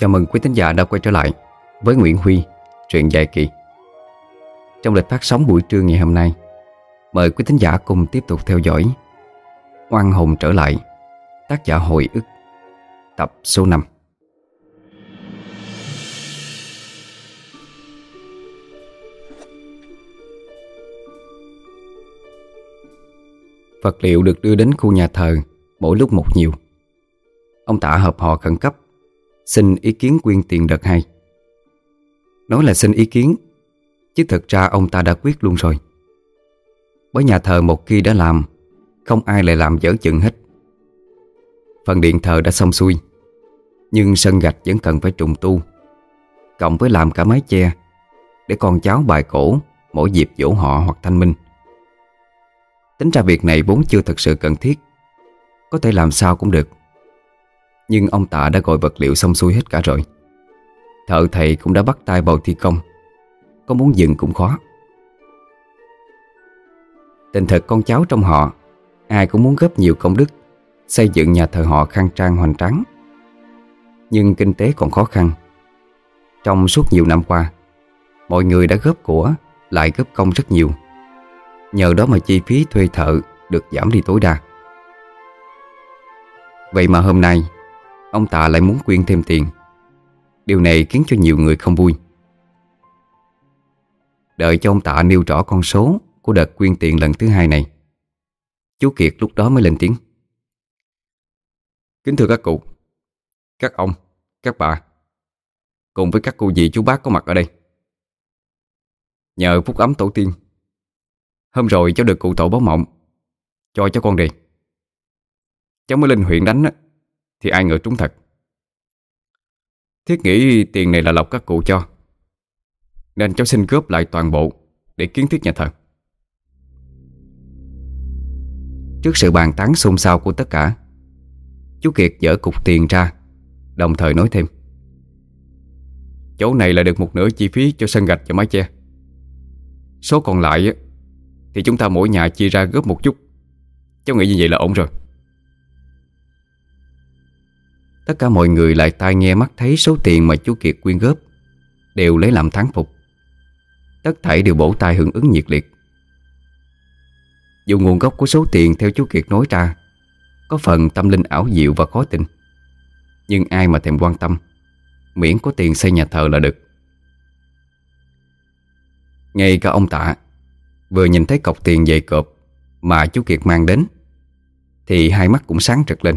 Chào mừng quý thính giả đã quay trở lại với Nguyễn Huy, truyện dài kỳ. Trong lịch phát sóng buổi trưa ngày hôm nay, mời quý thính giả cùng tiếp tục theo dõi Oan hồn trở lại, tác giả hồi ức, tập số 5. Vật liệu được đưa đến khu nhà thờ mỗi lúc một nhiều. Ông tạ hợp họ khẩn cấp Xin ý kiến quyên tiền đợt hai. Nói là xin ý kiến, Chứ thật ra ông ta đã quyết luôn rồi. Bởi nhà thờ một khi đã làm, Không ai lại làm dở chừng hết. Phần điện thờ đã xong xuôi, Nhưng sân gạch vẫn cần phải trùng tu, Cộng với làm cả mái che, Để con cháu bài cổ, Mỗi dịp dỗ họ hoặc thanh minh. Tính ra việc này vốn chưa thật sự cần thiết, Có thể làm sao cũng được nhưng ông tạ đã gọi vật liệu xong xuôi hết cả rồi. Thợ thầy cũng đã bắt tay vào thi công. Có muốn dừng cũng khó. Tình thật con cháu trong họ, Ai cũng muốn góp nhiều công đức, Xây dựng nhà thờ họ khang trang hoành tráng. Nhưng kinh tế còn khó khăn. Trong suốt nhiều năm qua, Mọi người đã góp của, Lại góp công rất nhiều. Nhờ đó mà chi phí thuê thợ Được giảm đi tối đa. Vậy mà hôm nay Ông Tạ lại muốn quyên thêm tiền. Điều này khiến cho nhiều người không vui. Đợi cho ông Tạ nêu rõ con số Của đợt quyên tiền lần thứ hai này Chú Kiệt lúc đó mới lên tiếng. Kính thưa các cụ Các ông, các bà Cùng với các cô dì chú bác có mặt ở đây. Nhờ phúc ấm tổ tiên Hôm rồi cháu được cụ tổ báo mộng Cho cháu con đi. Cháu mới lên huyện đánh thì ai ngờ trúng thật. Thiết nghĩ tiền này là lộc các cụ cho, Nên cháu xin góp lại toàn bộ Để kiến thiết nhà thờ. Trước sự bàn tán xôn xao của tất cả, Chú Kiệt dỡ cục tiền ra, Đồng thời nói thêm. Chỗ này là được một nửa chi phí cho sân gạch và mái che. Số còn lại Thì chúng ta mỗi nhà chia ra góp một chút. Cháu nghĩ như vậy là ổn rồi. Tất cả mọi người lại tai nghe mắt thấy số tiền mà chú Kiệt quyên góp, Đều lấy làm thắng phục. Tất thảy đều bổ tay hưởng ứng nhiệt liệt. Dù nguồn gốc của số tiền theo chú Kiệt nói ra, Có phần tâm linh ảo diệu và khó tin. Nhưng ai mà thèm quan tâm, Miễn có tiền xây nhà thờ là được. Ngay cả ông tạ, Vừa nhìn thấy cọc tiền dày cộp Mà chú Kiệt mang đến, Thì hai mắt cũng sáng rực lên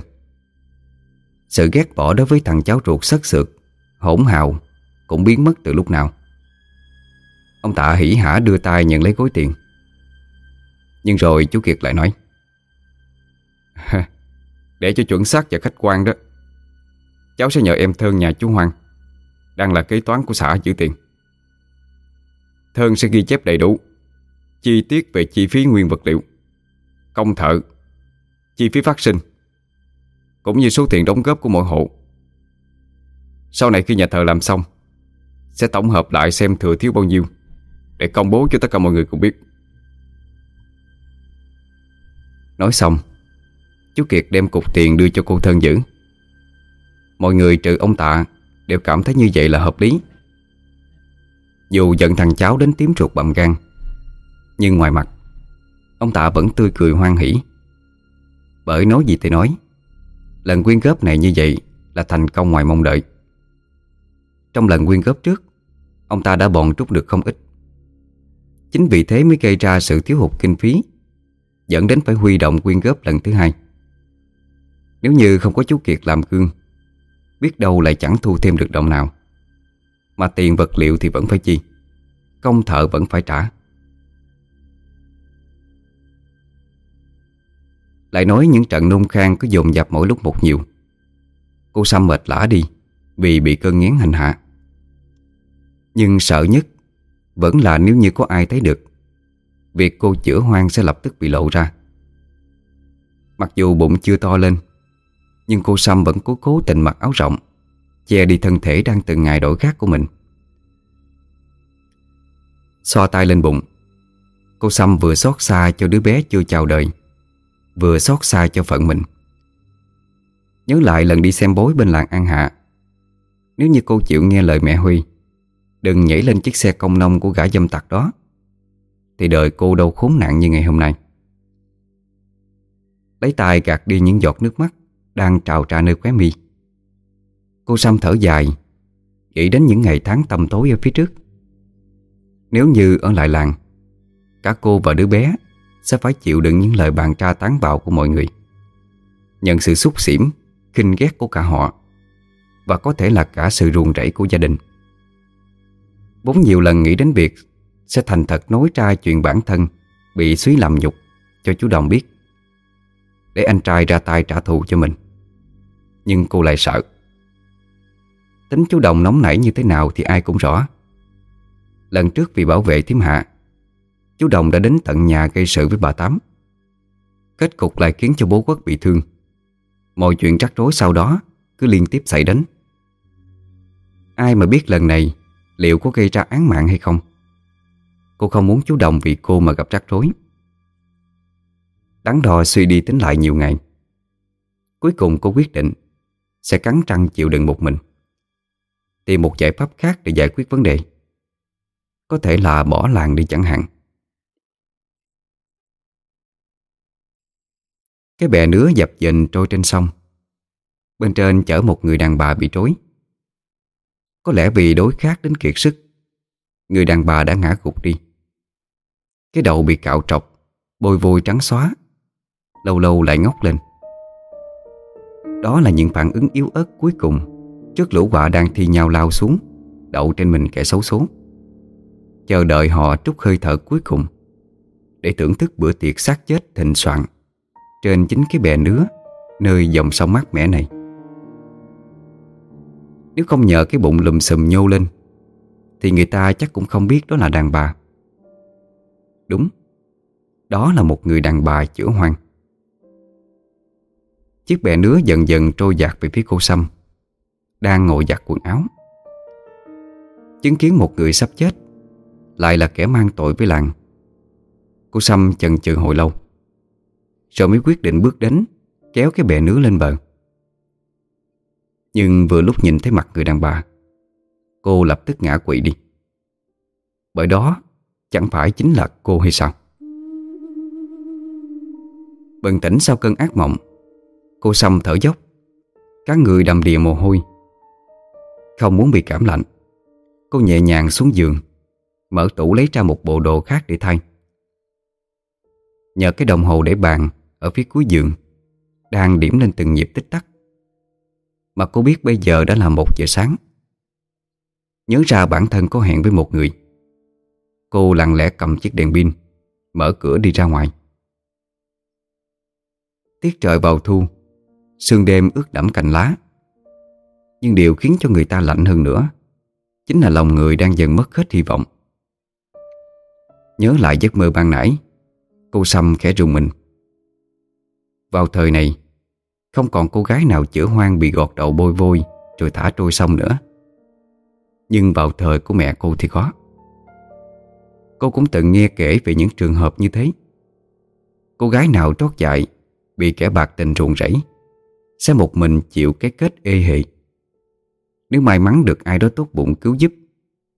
sự ghét bỏ đối với thằng cháu ruột sất sượt Hỗn hào, Cũng biến mất từ lúc nào. Ông tạ hỉ hả đưa tay nhận lấy gối tiền. Nhưng rồi chú Kiệt lại nói Để cho chuẩn xác và khách quan đó. Cháu sẽ nhờ em Thơn nhà chú Hoàng, Đang là kế toán của xã giữ tiền. Thơn sẽ ghi chép đầy đủ Chi tiết về chi phí nguyên vật liệu, Công thợ, Chi phí phát sinh cũng như số tiền đóng góp của mỗi hộ. Sau này khi nhà thờ làm xong, Sẽ tổng hợp lại xem thừa thiếu bao nhiêu Để công bố cho tất cả mọi người cùng biết. Nói xong, Chú Kiệt đem cục tiền đưa cho cô thân giữ Mọi người trừ ông Tạ Đều cảm thấy như vậy là hợp lý. Dù giận thằng cháu đến tím ruột bầm gan, Nhưng ngoài mặt, Ông Tạ vẫn tươi cười hoan hỉ Bởi nói gì thì nói Lần quyên góp này như vậy Là thành công ngoài mong đợi. Trong lần quyên góp trước, Ông ta đã bòn trút được không ít. Chính vì thế mới gây ra sự thiếu hụt kinh phí, Dẫn đến phải huy động quyên góp lần thứ hai. Nếu như không có chú Kiệt làm cương Biết đâu lại chẳng thu thêm được đồng nào. Mà tiền vật liệu thì vẫn phải chi, Công thợ vẫn phải trả. Lại nói những trận nôn khang cứ dồn dập mỗi lúc một nhiều. Cô Sam mệt lã đi, Vì bị cơn ngén hành hạ. Nhưng sợ nhất Vẫn là nếu như có ai thấy được, Việc cô chữa hoang sẽ lập tức bị lộ ra. Mặc dù bụng chưa to lên, Nhưng cô Sam vẫn cố cố tình mặc áo rộng, Che đi thân thể đang từng ngày đổi khác của mình. Xoa tay lên bụng, Cô Sam vừa xót xa cho đứa bé chưa chào đời. Vừa xót xa cho phận mình. Nhớ lại lần đi xem bối bên làng An Hạ, Nếu như cô chịu nghe lời mẹ Huy, Đừng nhảy lên chiếc xe công nông của gã dâm tặc đó, Thì đời cô đâu khốn nạn như ngày hôm nay. Lấy tay gạt đi những giọt nước mắt Đang trào ra nơi khóe mi. Cô Sam thở dài, Nghĩ đến những ngày tháng tầm tối ở phía trước. Nếu như ở lại làng, Cả cô và đứa bé sẽ phải chịu đựng những lời bàn tra tán bạo của mọi người. Nhận sự xúc xỉm, khinh ghét của cả họ, Và có thể là cả sự ruồng rẫy của gia đình. Bốn nhiều lần nghĩ đến việc Sẽ thành thật nói ra chuyện bản thân Bị suý làm nhục Cho chú Đồng biết, Để anh trai ra tay trả thù cho mình. Nhưng cô lại sợ. Tính chú Đồng nóng nảy như thế nào Thì ai cũng rõ. Lần trước vì bảo vệ thím hạ Chú Đồng đã đến tận nhà gây sự với bà Tám. Kết cục lại khiến cho bố quốc bị thương. Mọi chuyện rắc rối sau đó Cứ liên tiếp xảy đến. Ai mà biết lần này Liệu có gây ra án mạng hay không? Cô không muốn chú Đồng vì cô mà gặp rắc rối. Đắn đo suy đi tính lại nhiều ngày. Cuối cùng cô quyết định Sẽ cắn răng chịu đựng một mình. Tìm một giải pháp khác để giải quyết vấn đề. Có thể là bỏ làng đi chẳng hạn. Cái bè nứa dập dềnh trôi trên sông. Bên trên chở một người đàn bà bị trối Có lẽ vì đối khác đến kiệt sức, Người đàn bà đã ngã gục đi. Cái đầu bị cạo trọc Bôi vôi trắng xóa, Lâu lâu lại ngóc lên. Đó là những phản ứng yếu ớt cuối cùng Trước lũ quạ đang thi nhau lao xuống, Đậu trên mình kẻ xấu số. Chờ đợi họ trút hơi thở cuối cùng, Để thưởng thức bữa tiệc xác chết thịnh soạn trên chính cái bè nứa, Nơi dòng sông mát mẻ này. Nếu không nhờ cái bụng lùm xùm nhô lên, Thì người ta chắc cũng không biết đó là đàn bà. Đúng, Đó là một người đàn bà chữa hoang. Chiếc bè nứa dần dần trôi dạt về phía cô Sâm, Đang ngồi giặt quần áo. Chứng kiến một người sắp chết, Lại là kẻ mang tội với làng. Cô Sâm chần chừ hồi lâu rồi mới quyết định bước đến Kéo cái bè nứa lên bờ. Nhưng vừa lúc nhìn thấy mặt người đàn bà, Cô lập tức ngã quỵ đi. Bởi đó, Chẳng phải chính là cô hay sao? Bừng tỉnh sau cơn ác mộng, Cô xăm thở dốc Các người đầm đìa mồ hôi. Không muốn bị cảm lạnh, Cô nhẹ nhàng xuống giường, Mở tủ lấy ra một bộ đồ khác để thay. Nhờ cái đồng hồ để bàn ở phía cuối giường, Đang điểm lên từng nhịp tích tắc. Mà cô biết bây giờ đã là một giờ sáng. Nhớ ra bản thân có hẹn với một người. Cô lặng lẽ cầm chiếc đèn pin, Mở cửa đi ra ngoài. Tiết trời vào thu, Sương đêm ướt đẫm cành lá. Nhưng điều khiến cho người ta lạnh hơn nữa, Chính là lòng người đang dần mất hết hy vọng. Nhớ lại giấc mơ ban nãy, Cô Sâm khẽ rùng mình vào thời này, Không còn cô gái nào chữa hoang bị gọt đầu bôi vôi Rồi thả trôi sông nữa. Nhưng vào thời của mẹ cô thì khó. Cô cũng từng nghe kể về những trường hợp như thế. Cô gái nào trót dại, Bị kẻ bạc tình ruồng rẫy, Sẽ một mình chịu cái kết ê hề. Nếu may mắn được ai đó tốt bụng cứu giúp,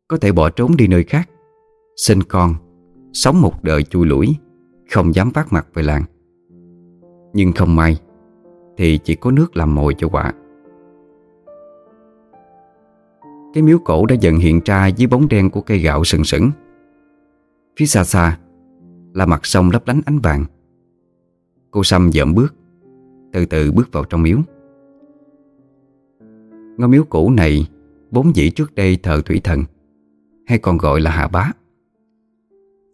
Có thể bỏ trốn đi nơi khác, Sinh con, Sống một đời chui lủi, Không dám phát mặt về làng nhưng không may, Thì chỉ có nước làm mồi cho quả. Cái miếu cổ đã dần hiện ra dưới bóng đen của cây gạo sừng sững. Phía xa xa Là mặt sông lấp lánh ánh vàng. Cô Sâm dợm bước, Từ từ bước vào trong miếu. Ngôi miếu cũ này Vốn dĩ trước đây thờ thủy thần, Hay còn gọi là hạ bá.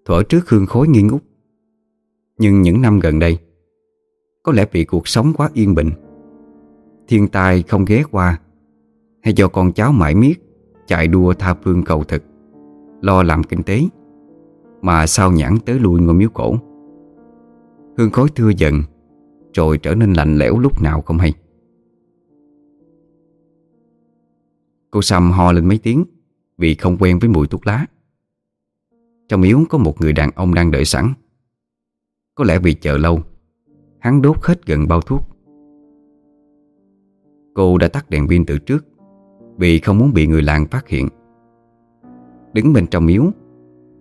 Thuở trước hương khối nghi ngút. Nhưng những năm gần đây có lẽ vì cuộc sống quá yên bình. Thiên tai không ghé qua, Hay do con cháu mãi miết Chạy đua tha phương cầu thực, Lo làm kinh tế, Mà sao nhãn tới lui ngôi miếu cổ. Hương khói thưa dần, Rồi trở nên lạnh lẽo lúc nào không hay. Cô Sâm ho lên mấy tiếng Vì không quen với mùi thuốc lá. Trong miếu có một người đàn ông đang đợi sẵn. Có lẽ vì chờ lâu Hắn đốt hết gần bao thuốc. Cô đã tắt đèn pin từ trước Vì không muốn bị người làng phát hiện. Đứng bên trong miếu,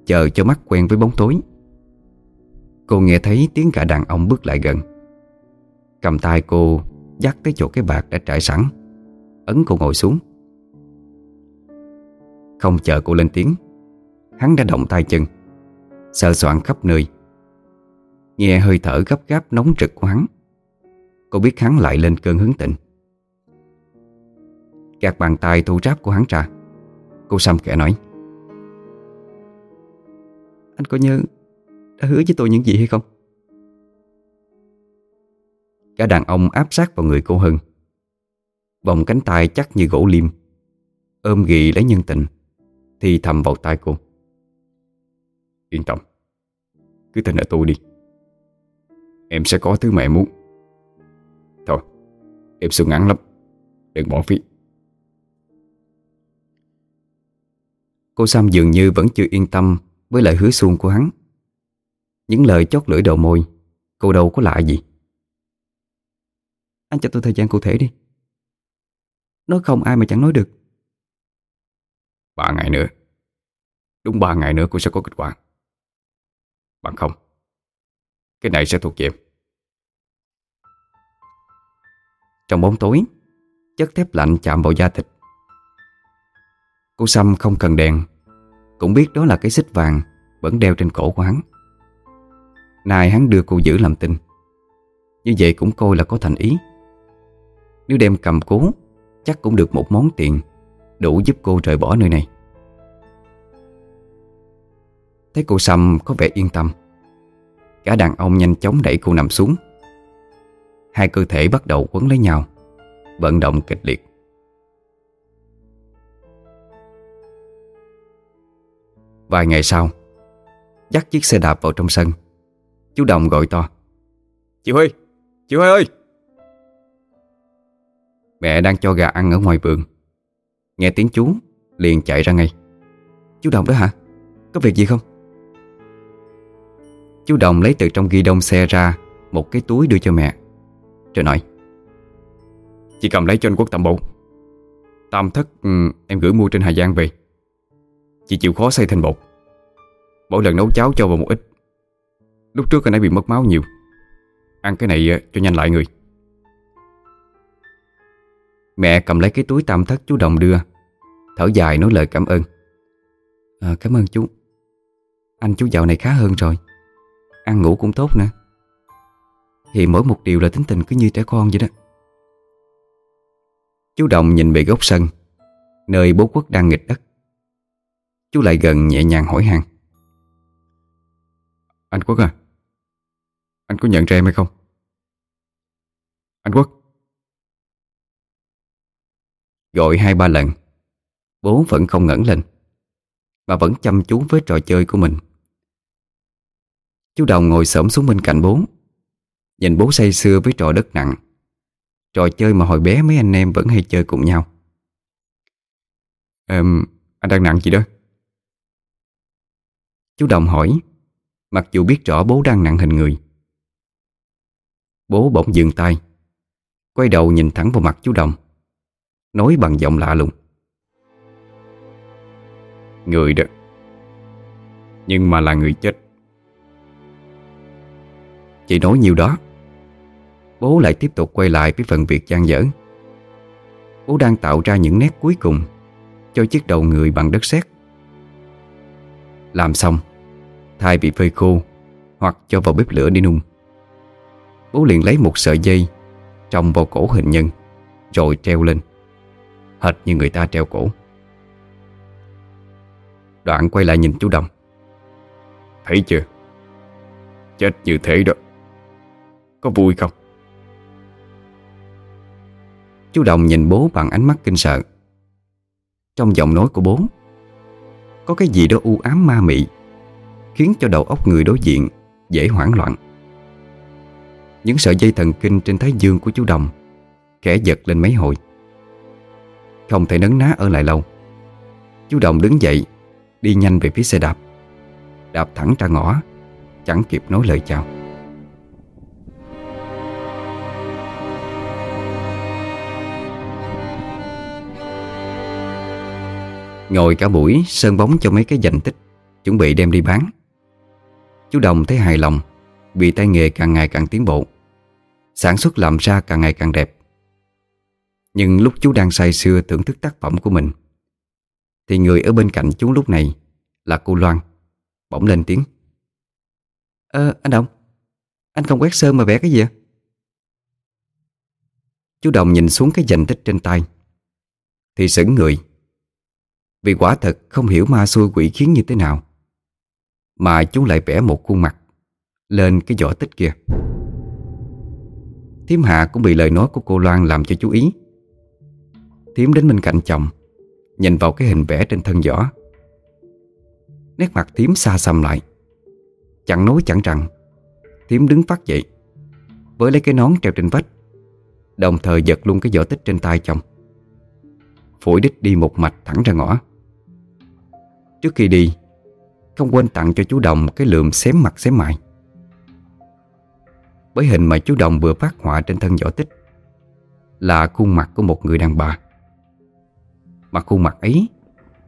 Chờ cho mắt quen với bóng tối. Cô nghe thấy tiếng cả đàn ông bước lại gần. Cầm tay cô, Dắt tới chỗ cái bạc đã trải sẵn. Ấn cô ngồi xuống. Không chờ cô lên tiếng, Hắn đã động tay chân Sợ soạn khắp nơi. Nghe hơi thở gấp gáp nóng trực của hắn. Cô biết hắn lại lên cơn hứng tịnh. Gạt bàn tay thu ráp của hắn ra. Cô xăm kẻ nói. Anh có nhớ Đã hứa với tôi những gì hay không? Cả đàn ông áp sát vào người cô Hân. Vòng cánh tay chắc như gỗ liêm Ôm ghì lấy nhân tình, Thì thầm vào tay cô. Yên tâm. Cứ tin ở tôi đi. Em sẽ có thứ mẹ muốn. Thôi, Em xuống ngắn lắm. Đừng bỏ phí. Cô Sam dường như vẫn chưa yên tâm Với lời hứa xuông của hắn. Những lời chót lưỡi đầu môi, Cô đâu có lạ gì. Anh cho tôi thời gian cụ thể đi. Nói không ai mà chẳng nói được. Ba ngày nữa. Đúng ba ngày nữa cô sẽ có kết quả. Bằng không cái này sẽ thuộc về em. Trong bóng tối, Chất thép lạnh chạm vào da thịt. Cô Sâm không cần đèn, Cũng biết đó là cái xích vàng Vẫn đeo trên cổ của hắn. Nay hắn đưa cô giữ làm tin. Như vậy cũng coi là có thành ý. Nếu đem cầm cố, Chắc cũng được một món tiền Đủ giúp cô rời bỏ nơi này. Thấy cô Sâm có vẻ yên tâm Cả đàn ông nhanh chóng đẩy cô nằm xuống. Hai cơ thể bắt đầu quấn lấy nhau Vận động kịch liệt. Vài ngày sau Dắt chiếc xe đạp vào trong sân. Chú Đồng gọi to Chị Huy, chị Huy ơi! Mẹ đang cho gà ăn ở ngoài vườn. Nghe tiếng chú Liền chạy ra ngay. Chú Đồng đó hả? Có việc gì không? Chú Đồng lấy từ trong ghi đông xe ra Một cái túi đưa cho mẹ. Rồi nói Chị cầm lấy cho anh Quốc tạm bộ Tam thất ừ, em gửi mua trên Hà Giang về. Chị chịu khó xây thành bột. Mỗi lần nấu cháo cho vào một ít. Lúc trước anh ấy bị mất máu nhiều. Ăn cái này ờ, cho nhanh lại người. Mẹ cầm lấy cái túi tam thất chú Đồng đưa. Thở dài nói lời cảm ơn. À, Cảm ơn chú. Anh chú dạo này khá hơn rồi. Ăn ngủ cũng tốt nữa. Thì mỗi một điều là tính tình cứ như trẻ con vậy đó. Chú Đồng nhìn về góc sân, Nơi bố quốc đang nghịch đất. Chú lại gần nhẹ nhàng hỏi hàng. Anh Quốc à Anh có nhận ra em hay không? Anh Quốc. Gọi hai ba lần, Bố vẫn không ngẩng lên, Mà vẫn chăm chú với trò chơi của mình. Chú Đồng ngồi xổm xuống bên cạnh bố. Nhìn bố say sưa với trò đất nặng. Trò chơi mà hồi bé mấy anh em vẫn hay chơi cùng nhau. Ờm, Anh đang nặng gì đó. Chú Đồng hỏi Mặc dù biết rõ bố đang nặng hình người. Bố bỗng dừng tay Quay đầu nhìn thẳng vào mặt chú Đồng Nói bằng giọng lạ lùng. Người đó. Nhưng mà là người chết. Chỉ nói nhiều đó. Bố lại tiếp tục quay lại với phần việc gian dở. Bố đang tạo ra những nét cuối cùng Cho chiếc đầu người bằng đất sét. Làm xong, Thay bị phơi khô Hoặc cho vào bếp lửa để nung, Bố liền lấy một sợi dây Trồng vào cổ hình nhân Rồi treo lên, Hệt như người ta treo cổ. Đoạn quay lại nhìn chú Đồng. Thấy chưa? Chết như thế đó. Có vui không? Chú Đồng nhìn bố bằng ánh mắt kinh sợ. Trong giọng nói của bố, Có cái gì đó u ám ma mị, Khiến cho đầu óc người đối diện Dễ hoảng loạn. Những sợi dây thần kinh trên thái dương của chú Đồng Khẽ giật lên mấy hồi. Không thể nấn ná ở lại lâu. Chú Đồng đứng dậy, Đi nhanh về phía xe đạp. Đạp thẳng ra ngõ, Chẳng kịp nói lời chào. Ngồi cả buổi sơn bóng cho mấy cái dành tích, Chuẩn bị đem đi bán. Chú Đồng thấy hài lòng, Vì tay nghề càng ngày càng tiến bộ, Sản xuất làm ra càng ngày càng đẹp. Nhưng lúc chú đang say sưa thưởng thức tác phẩm của mình, Thì người ở bên cạnh chú lúc này Là cô Loan, Bỗng lên tiếng. Ờ anh Đồng, Anh không quét sơn mà vẽ cái gì vậy?" Chú Đồng nhìn xuống cái dành tích trên tay, Thì sững người. Vì quả thật không hiểu ma xui quỷ khiến như thế nào. Mà chú lại vẽ một khuôn mặt Lên cái vỏ tích kia. Thiếm Hạ cũng bị lời nói của cô Loan làm cho chú ý. Thiếm đến bên cạnh chồng, Nhìn vào cái hình vẽ trên thân giỏ Nét mặt Thiếm xa xăm lại. Chẳng nói chẳng rằng Thiếm đứng phát dậy, Với lấy cái nón treo trên vách, Đồng thời giật luôn cái vỏ tích trên tay chồng. Phổi đích đi một mạch thẳng ra ngõ. Trước khi đi, Không quên tặng cho chú Đồng cái lượm xém mặt xém mại Bởi hình mà chú Đồng vừa phát họa trên thân vỏ tích Là khuôn mặt của một người đàn bà. Mà khuôn mặt ấy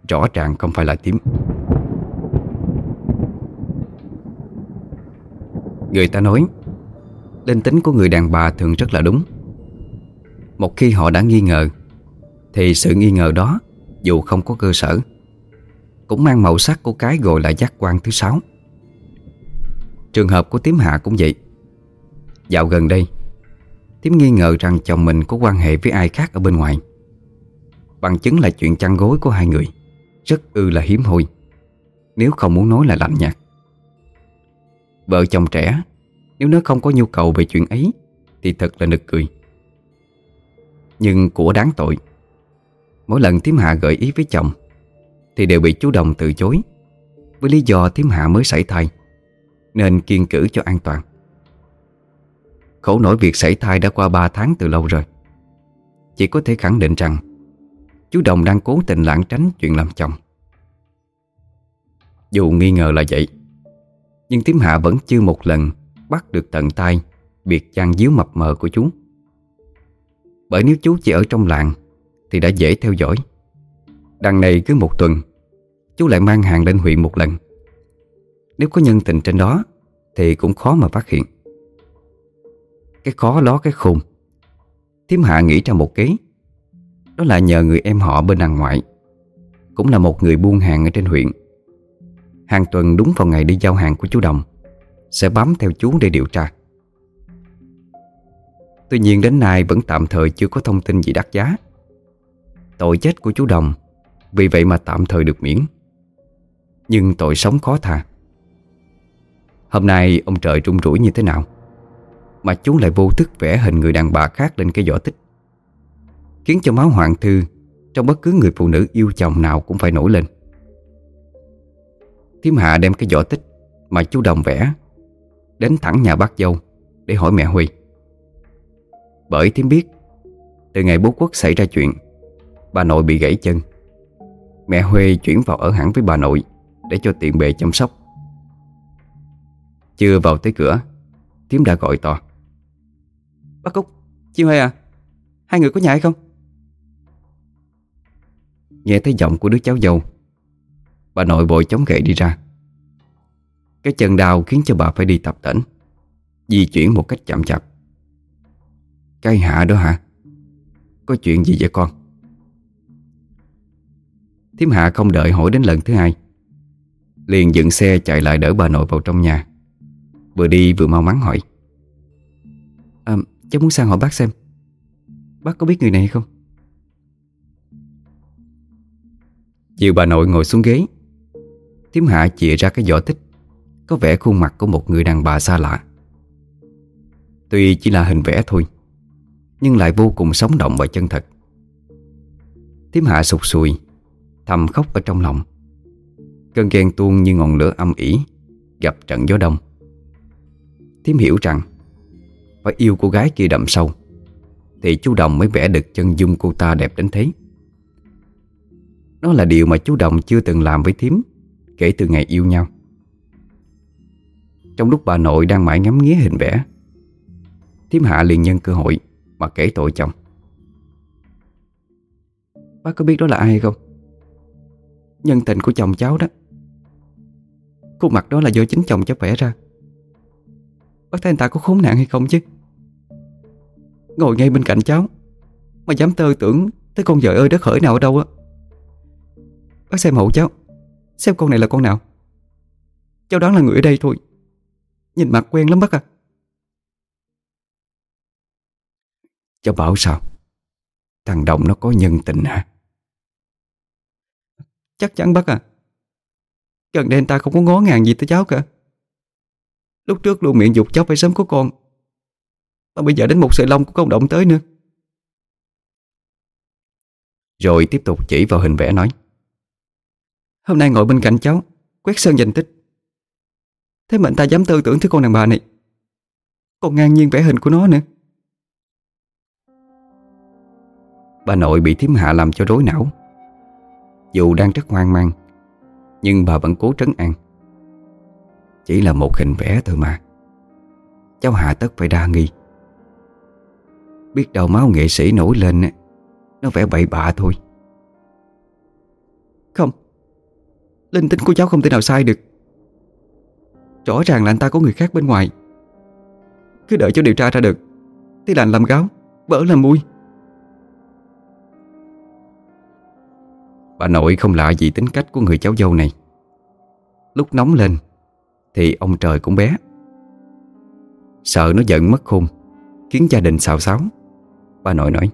Rõ ràng không phải là tím. Người ta nói, Linh tính của người đàn bà thường rất là đúng. Một khi họ đã nghi ngờ, Thì sự nghi ngờ đó Dù không có cơ sở. Cũng mang màu sắc của cái gọi là giác quan thứ sáu. Trường hợp của tiếm hạ cũng vậy. Dạo gần đây, tiếm nghi ngờ rằng chồng mình có quan hệ với ai khác ở bên ngoài. Bằng chứng là chuyện chăn gối của hai người, Rất ư là hiếm hoi, Nếu không muốn nói là lạnh nhạt. Vợ chồng trẻ, Nếu nó không có nhu cầu về chuyện ấy, Thì thật là nực cười. Nhưng của đáng tội, Mỗi lần tiếm Hạ gợi ý với chồng thì đều bị chú Đồng từ chối. Với lý do Thiếm Hạ mới sảy thai, Nên kiên cử cho an toàn. Khổ nổi việc sảy thai đã qua 3 tháng từ lâu rồi. Chỉ có thể khẳng định rằng, Chú Đồng đang cố tình lãng tránh chuyện làm chồng. Dù nghi ngờ là vậy, nhưng Tiếm Hạ vẫn chưa một lần Bắt được tận tay Việc chăn díu mập mờ của chú. Bởi nếu chú chỉ ở trong làng, Thì đã dễ theo dõi. Đằng này cứ một tuần, Chú lại mang hàng lên huyện một lần. Nếu có nhân tình trên đó, Thì cũng khó mà phát hiện. Cái khó ló cái khôn. Thiếm Hạ nghĩ ra một kế. Đó là nhờ người em họ bên đằng ngoại, Cũng là một người buôn hàng ở trên huyện. Hàng tuần đúng vào ngày đi giao hàng của chú Đồng, Sẽ bám theo chú để điều tra. Tuy nhiên đến nay vẫn tạm thời chưa có thông tin gì đắt giá. Tội chết của chú Đồng vì vậy mà tạm thời được miễn. Nhưng tội sống khó tha. Hôm nay ông trời trung rủi như thế nào? Mà chú lại vô thức vẽ hình người đàn bà khác lên cái vỏ tích. Khiến cho máu hoàng thư Trong bất cứ người phụ nữ yêu chồng nào cũng phải nổi lên. Thiếm Hạ đem cái vỏ tích Mà chú Đồng vẽ Đến thẳng nhà bác dâu Để hỏi mẹ Huy. Bởi Thiếm biết Từ ngày bố quốc xảy ra chuyện, Bà nội bị gãy chân. Mẹ Huê chuyển vào ở hẳn với bà nội Để cho tiện bề chăm sóc. Chưa vào tới cửa Thiếm đã gọi to. Bác Cúc, chị Huê à Hai người có nhà hay không? Nghe thấy giọng của đứa cháu dâu Bà nội bội chống gậy đi ra. Cái chân đau khiến cho bà phải đi tập tỉnh Di chuyển một cách chậm chạp. Cái hạ đó hả? Có chuyện gì vậy con Thiếm hạ không đợi hỏi đến lần thứ hai. Liền dựng xe chạy lại đỡ bà nội vào trong nhà. Vừa đi vừa mau mắn hỏi. À, Cháu muốn sang hỏi bác xem. Bác có biết người này hay không? Chiều bà nội ngồi xuống ghế Thiếm Hạ chìa ra cái vỏ tích Có vẻ khuôn mặt của một người đàn bà xa lạ. Tuy chỉ là hình vẽ thôi Nhưng lại vô cùng sống động và chân thật. Thiếm Hạ sụt sùi Thầm khóc ở trong lòng. Cơn ghen tuôn như ngọn lửa âm ỉ Gặp trận gió đông. Thiếm hiểu rằng, Phải yêu cô gái kia đậm sâu, Thì chú Đồng mới vẽ được chân dung cô ta đẹp đến thế. Đó là điều mà chú Đồng chưa từng làm với Thiếm Kể từ ngày yêu nhau. Trong lúc bà nội đang mãi ngắm nghía hình vẽ Thiếm Hạ liền nhân cơ hội Mà kể tội chồng. Bác có biết đó là ai không? Nhân tình của chồng cháu đó. Khuôn mặt đó là do chính chồng cháu vẽ ra. Bác thấy anh ta có khốn nạn hay không chứ? Ngồi ngay bên cạnh cháu, Mà dám tơ tưởng Tới con vợ ơi đất khởi nào ở đâu á. Bác xem hộ cháu, Xem con này là con nào. Cháu đoán là người ở đây thôi. Nhìn mặt quen lắm bác à. Cháu bảo sao? Thằng Đồng nó có nhân tình hả? Chắc chắn bác à. Gần đây anh ta không có ngó ngàng gì tới cháu cả. Lúc trước luôn miệng dục cháu phải sớm có con. Mà bây giờ đến một sợi lông cũng không động tới nữa. Rồi tiếp tục chỉ vào hình vẽ nói. Hôm nay ngồi bên cạnh cháu Quét sơn danh tích. Thế mà anh ta dám tư tưởng tới con đàn bà này. Còn ngang nhiên vẽ hình của nó nữa. Bà nội bị thím hạ làm cho rối não dù đang rất hoang mang, Nhưng bà vẫn cố trấn an. Chỉ là một hình vẽ thôi mà. Cháu hà tất phải đa nghi. Biết đâu máu nghệ sĩ nổi lên, Nó vẽ bậy bạ thôi. Không, Linh tính của cháu không thể nào sai được. Rõ ràng là anh ta có người khác bên ngoài. Cứ đợi cho điều tra ra được, Thì là làm gáo Bỡ làm mui. Bà nội không lạ gì tính cách của người cháu dâu này. Lúc nóng lên, Thì ông trời cũng bé. Sợ nó giận mất khôn, Khiến gia đình xào xáo. Bà nội nói,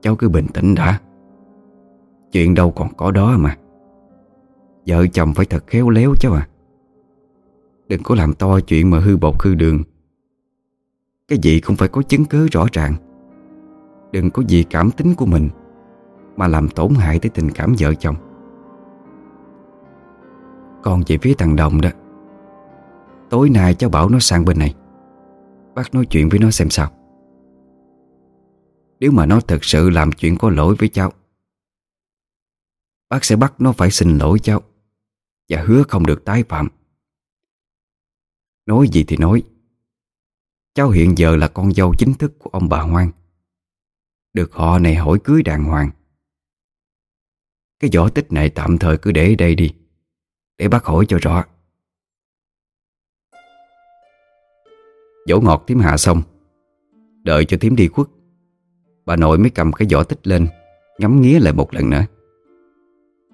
Cháu cứ bình tĩnh đã. Chuyện đâu còn có đó mà. Vợ chồng phải thật khéo léo cháu à. Đừng có làm to chuyện mà hư bột hư đường. Cái gì cũng phải có chứng cứ rõ ràng. Đừng có gì cảm tính của mình. Mà làm tổn hại tới tình cảm vợ chồng. Còn về phía thằng Đồng đó. Tối nay cháu bảo nó sang bên này. Bác nói chuyện với nó xem sao. Nếu mà nó thật sự làm chuyện có lỗi với cháu, Bác sẽ bắt nó phải xin lỗi cháu Và hứa không được tái phạm. Nói gì thì nói. Cháu hiện giờ là con dâu chính thức của ông bà Hoang. Được họ này hỏi cưới đàng hoàng cái vỏ tích này tạm thời cứ để đây đi, Để bác hỏi cho rõ. Dỗ ngọt thím hạ xong, Đợi cho thím đi khuất, Bà nội mới cầm cái vỏ tích lên, Ngắm nghía lại một lần nữa.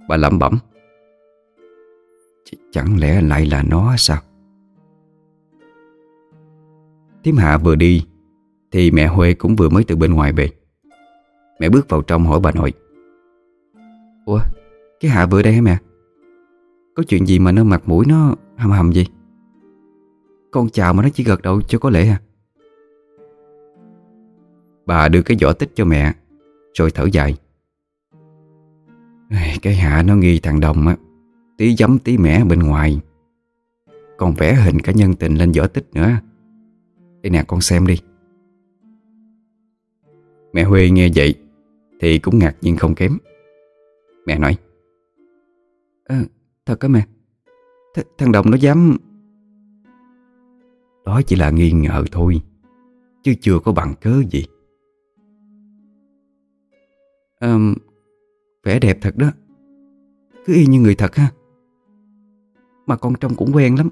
Bà lẩm bẩm Chẳng lẽ lại là nó sao? Thím Hạ vừa đi, Thì mẹ Huệ cũng vừa mới từ bên ngoài về. Mẹ bước vào trong hỏi bà nội Ủa, Cái Hạ vừa đây hả mẹ? Có chuyện gì mà nó mặt mũi nó hầm hầm gì Con chào mà nó chỉ gật đầu cho có lễ à. Bà đưa cái giỏ tích cho mẹ, Rồi thở dài. Cái Hạ nó nghi thằng Đồng á, Tí giấm tí mẻ bên ngoài. Còn vẽ hình cả nhân tình lên giỏ tích nữa. Đây nè, con xem đi. Mẹ Huê nghe vậy Thì cũng ngạc nhiên không kém. Mẹ nói. À, Thật á mẹ. Th Thằng Đồng nó dám. Đó chỉ là nghi ngờ thôi Chứ chưa có bằng cớ gì. À, Vẻ đẹp thật đó. Cứ y như người thật ha. Mà con trông cũng quen lắm.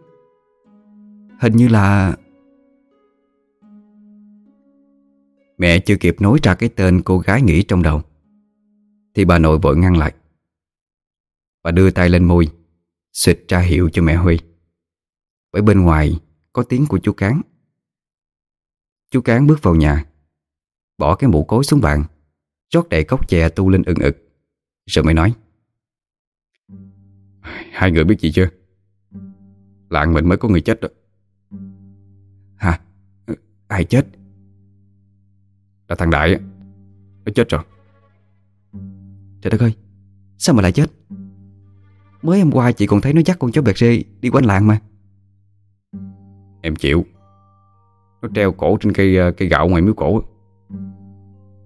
Hình như là Mẹ chưa kịp nói ra cái tên cô gái nghĩ trong đầu. Thì bà nội vội ngăn lại. Bà đưa tay lên môi, Xịt ra hiệu cho mẹ Huy. Bởi bên ngoài có tiếng của chú Cán. Chú Cán bước vào nhà, Bỏ cái mũ cối xuống bàn, Rót đầy cốc chè tu lên ưng ực, Rồi mới nói. Hai người biết gì chưa? Lạng mình mới có người chết đó. Hả? Ai chết? Là thằng Đại Nó chết rồi. Trời đất ơi, Sao mà lại chết? Mới hôm qua chị còn thấy nó dắt con chó bẹt rê Đi quanh làng mà. Em chịu. Nó treo cổ trên cây ờ, cây gạo ngoài miếu cổ.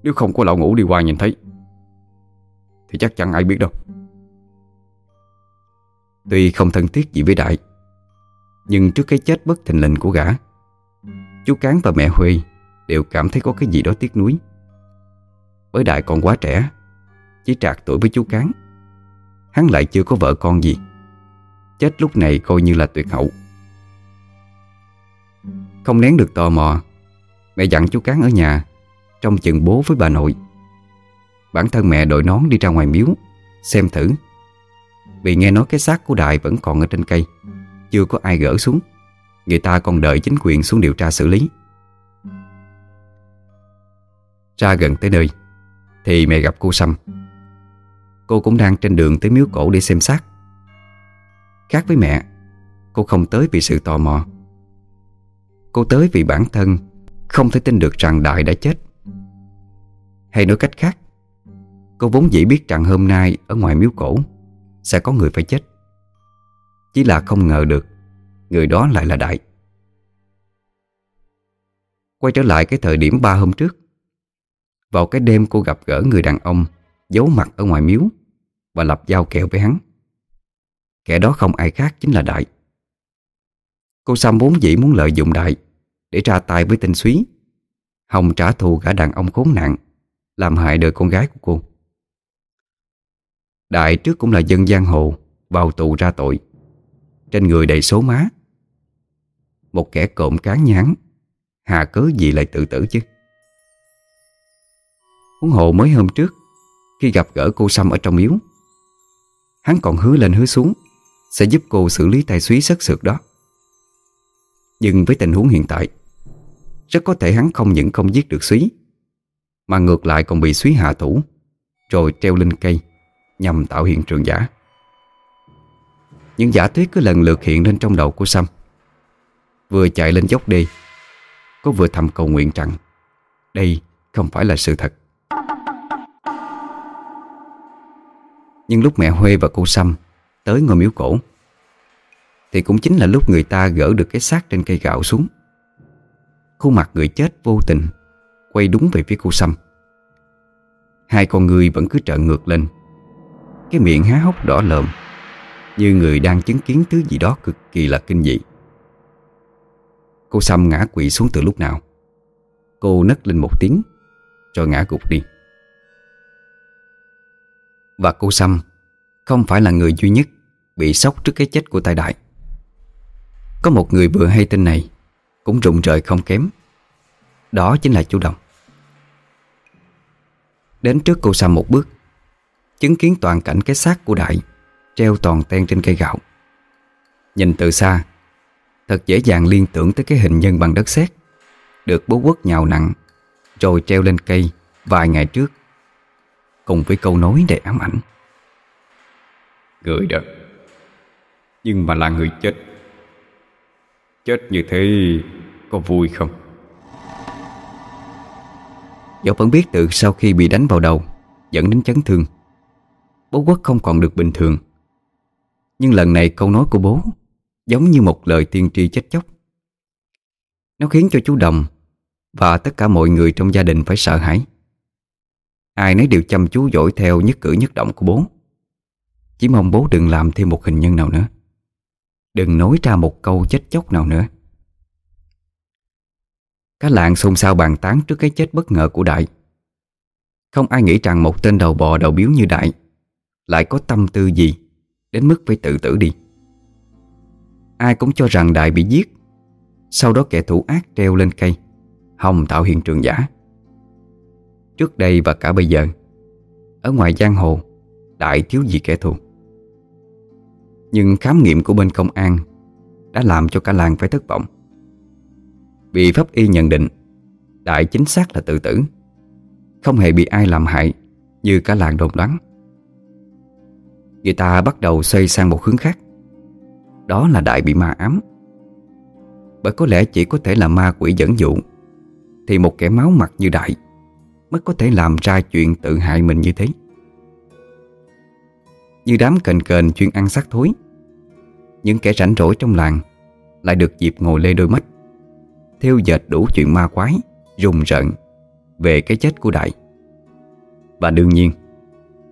Nếu không có lão ngủ đi qua nhìn thấy, Thì chắc chắn ai biết đâu. Tuy không thân thiết gì với Đại, Nhưng trước cái chết bất thình lình của gã, Chú Cán và mẹ huy Đều cảm thấy có cái gì đó tiếc nuối. Bởi Đại còn quá trẻ chỉ trạc tuổi với chú Cán. Hắn lại chưa có vợ con gì. Chết lúc này coi như là tuyệt hậu. Không nén được tò mò, Mẹ dặn chú Cán ở nhà Trong chừng bố với bà nội. Bản thân mẹ đội nón đi ra ngoài miếu, Xem thử. Vì nghe nói cái xác của Đại vẫn còn ở trên cây, Chưa có ai gỡ xuống. Người ta còn đợi chính quyền xuống điều tra xử lý. Ra gần tới nơi, Thì mẹ gặp cô Sâm. Cô cũng đang trên đường tới miếu cổ để xem xác. Khác với mẹ, Cô không tới vì sự tò mò. Cô tới vì bản thân Không thể tin được rằng Đại đã chết. Hay nói cách khác, Cô vốn dĩ biết rằng hôm nay Ở ngoài miếu cổ Sẽ có người phải chết. Chỉ là không ngờ được Người đó lại là Đại Quay trở lại cái thời điểm ba hôm trước, Vào cái đêm cô gặp gỡ người đàn ông Giấu mặt ở ngoài miếu. Và lập giao kèo với hắn. Kẻ đó không ai khác chính là Đại. Cô Sam vốn dĩ muốn lợi dụng Đại Để ra tay với tên Súy Hồng trả thù gã đàn ông khốn nạn, Làm hại đời con gái của cô. Đại trước cũng là dân giang hồ, Vào tù ra tội. Trên người đầy số má. Một kẻ cộm cán nhán Hà cớ gì lại tự tử chứ? Huống hồ mới hôm trước, Khi gặp gỡ cô sam ở trong miếu Hắn còn hứa lên hứa xuống, Sẽ giúp cô xử lý tài suý sất sượt đó. Nhưng với tình huống hiện tại, Rất có thể hắn không những không giết được suý, Mà ngược lại còn bị suý hạ thủ, Rồi treo lên cây Nhằm tạo hiện trường giả. Những giả thuyết cứ lần lượt hiện lên trong đầu của Sâm Vừa chạy lên dốc đi Cô vừa thầm cầu nguyện rằng Đây không phải là sự thật. Nhưng lúc mẹ Huê và cô Sâm Tới ngôi miếu cổ, Thì cũng chính là lúc người ta gỡ được cái xác trên cây gạo xuống. Khuôn mặt người chết vô tình Quay đúng về phía cô Sâm. Hai con người vẫn cứ trợn ngược lên, Cái miệng há hốc đỏ lợm, Như người đang chứng kiến thứ gì đó cực kỳ là kinh dị. Cô Sâm ngã quỵ xuống từ lúc nào? Cô nấc lên một tiếng, Rồi ngã gục đi. Và cô Sâm Không phải là người duy nhất Bị sốc trước cái chết của tài đại. Có một người vừa hay tin này Cũng rụng rời không kém. Đó chính là chú Đồng. Đến trước cô Sâm một bước, Chứng kiến toàn cảnh cái xác của Đại Treo toàn ten trên cây gạo. Nhìn từ xa, Thật dễ dàng liên tưởng tới cái hình nhân bằng đất sét Được bố quất nhào nặng Rồi treo lên cây vài ngày trước. Cùng với câu nói đầy ám ảnh. Người đó. Nhưng mà là người chết. Chết như thế Có vui không? Dẫu vẫn biết từ sau khi bị đánh vào đầu Dẫn đến chấn thương. Bố quất không còn được bình thường. Nhưng lần này câu nói của bố Giống như một lời tiên tri chết chóc. Nó khiến cho chú Đồng Và tất cả mọi người trong gia đình phải sợ hãi Ai nấy đều chăm chú dõi theo nhất cử nhất động của bố. Chỉ mong bố đừng làm thêm một hình nhân nào nữa. Đừng nói ra một câu chết chóc nào nữa. Các lạng xôn xao bàn tán trước cái chết bất ngờ của Đại. Không ai nghĩ rằng một tên đầu bò đầu biếu như Đại Lại có tâm tư gì Đến mức phải tự tử đi. Ai cũng cho rằng Đại bị giết, Sau đó kẻ thủ ác treo lên cây Hồng tạo hiện trường giả. Trước đây và cả bây giờ. Ở ngoài giang hồ, Đại thiếu gì kẻ thù? Nhưng khám nghiệm của bên công an Đã làm cho cả làng phải thất vọng. Vì pháp y nhận định, Đại chính xác là tự tử. Không hề bị ai làm hại Như cả làng đồn đoán. Người ta bắt đầu xoay sang một hướng khác. Đó là Đại bị ma ám. Bởi có lẽ chỉ có thể là ma quỷ dẫn dụ, Thì một kẻ máu mặt như Đại Mới có thể làm ra chuyện tự hại mình như thế. Như đám cành kền chuyên ăn xác thối, Những kẻ rảnh rỗi trong làng Lại được dịp ngồi lê đôi mắt, Theo dệt đủ chuyện ma quái, Rùng rợn Về cái chết của Đại. Và đương nhiên,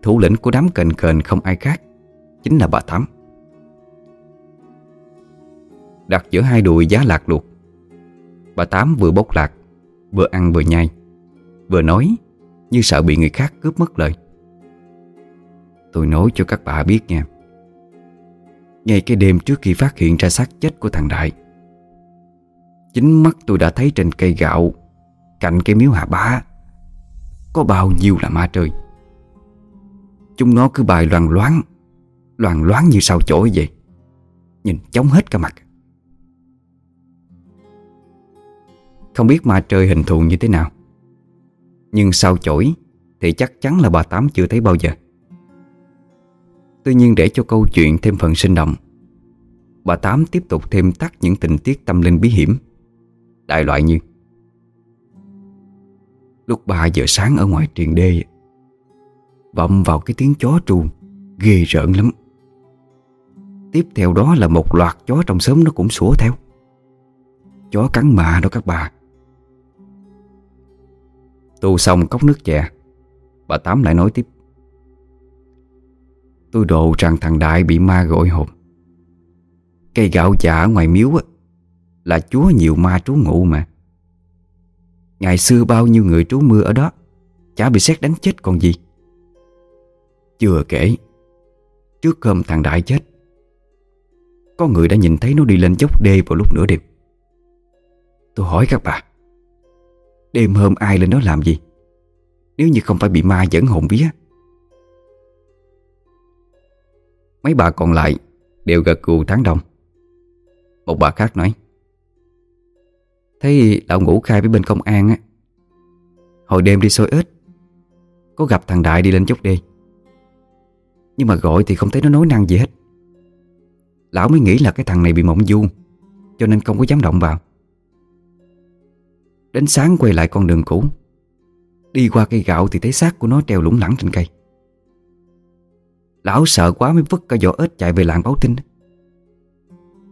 Thủ lĩnh của đám cành kền không ai khác Chính là bà Thắm. Đặt giữa hai đùi giá lạc luộc, Bà Tám vừa bốc lạc, Vừa ăn vừa nhai. Vừa nói, Như sợ bị người khác cướp mất lời. Tôi nói cho các bà biết nha. Ngay cái đêm trước khi phát hiện ra xác chết của thằng Đại, Chính mắt tôi đã thấy trên cây gạo, Cạnh cây miếu hạ bá, Có bao nhiêu là ma trời. Chúng nó cứ bài loàn loáng Loàn loáng như sao chổi vậy, Nhìn chóng hết cả mặt. Không biết ma trời hình thù như thế nào. Nhưng sao chổi Thì chắc chắn là bà Tám chưa thấy bao giờ. Tuy nhiên để cho câu chuyện thêm phần sinh động, Bà Tám tiếp tục thêm tắt những tình tiết tâm linh bí hiểm. Đại loại như, Lúc 3 giờ sáng ở ngoài triền đê, Vọng vào cái tiếng chó tru Ghê rợn lắm. Tiếp theo đó là một loạt chó trong xóm nó cũng sủa theo. Chó cắn mà đó các bà. Tu xong cốc nước chè. Bà Tám lại nói tiếp. Tôi đồ rằng thằng Đại bị ma gọi hồn. Cây gạo chả ngoài miếu á, Là chúa nhiều ma trú ngụ mà. Ngày xưa bao nhiêu người trú mưa ở đó Chả bị xét đánh chết còn gì. Chưa kể Trước hôm thằng Đại chết Có người đã nhìn thấy nó đi lên dốc đê vào lúc nửa đêm. Tôi hỏi các bà Đêm hôm ai lên đó làm gì? Nếu như không phải bị ma dẫn hồn vía. Mấy bà còn lại Đều gật gù tháng đồng. Một bà khác nói Thấy lão ngủ khai với bên công an á Hồi đêm đi xôi ếch Có gặp thằng Đại đi lên chốc đi, Nhưng mà gọi thì không thấy nó nói năng gì hết. Lão mới nghĩ là cái thằng này bị mộng du Cho nên không có dám động vào. Đến sáng quay lại con đường cũ. Đi qua cây gạo thì thấy xác của nó treo lủng lẳng trên cây. Lão sợ quá mới vứt cả vỏ ếch chạy về làng báo tin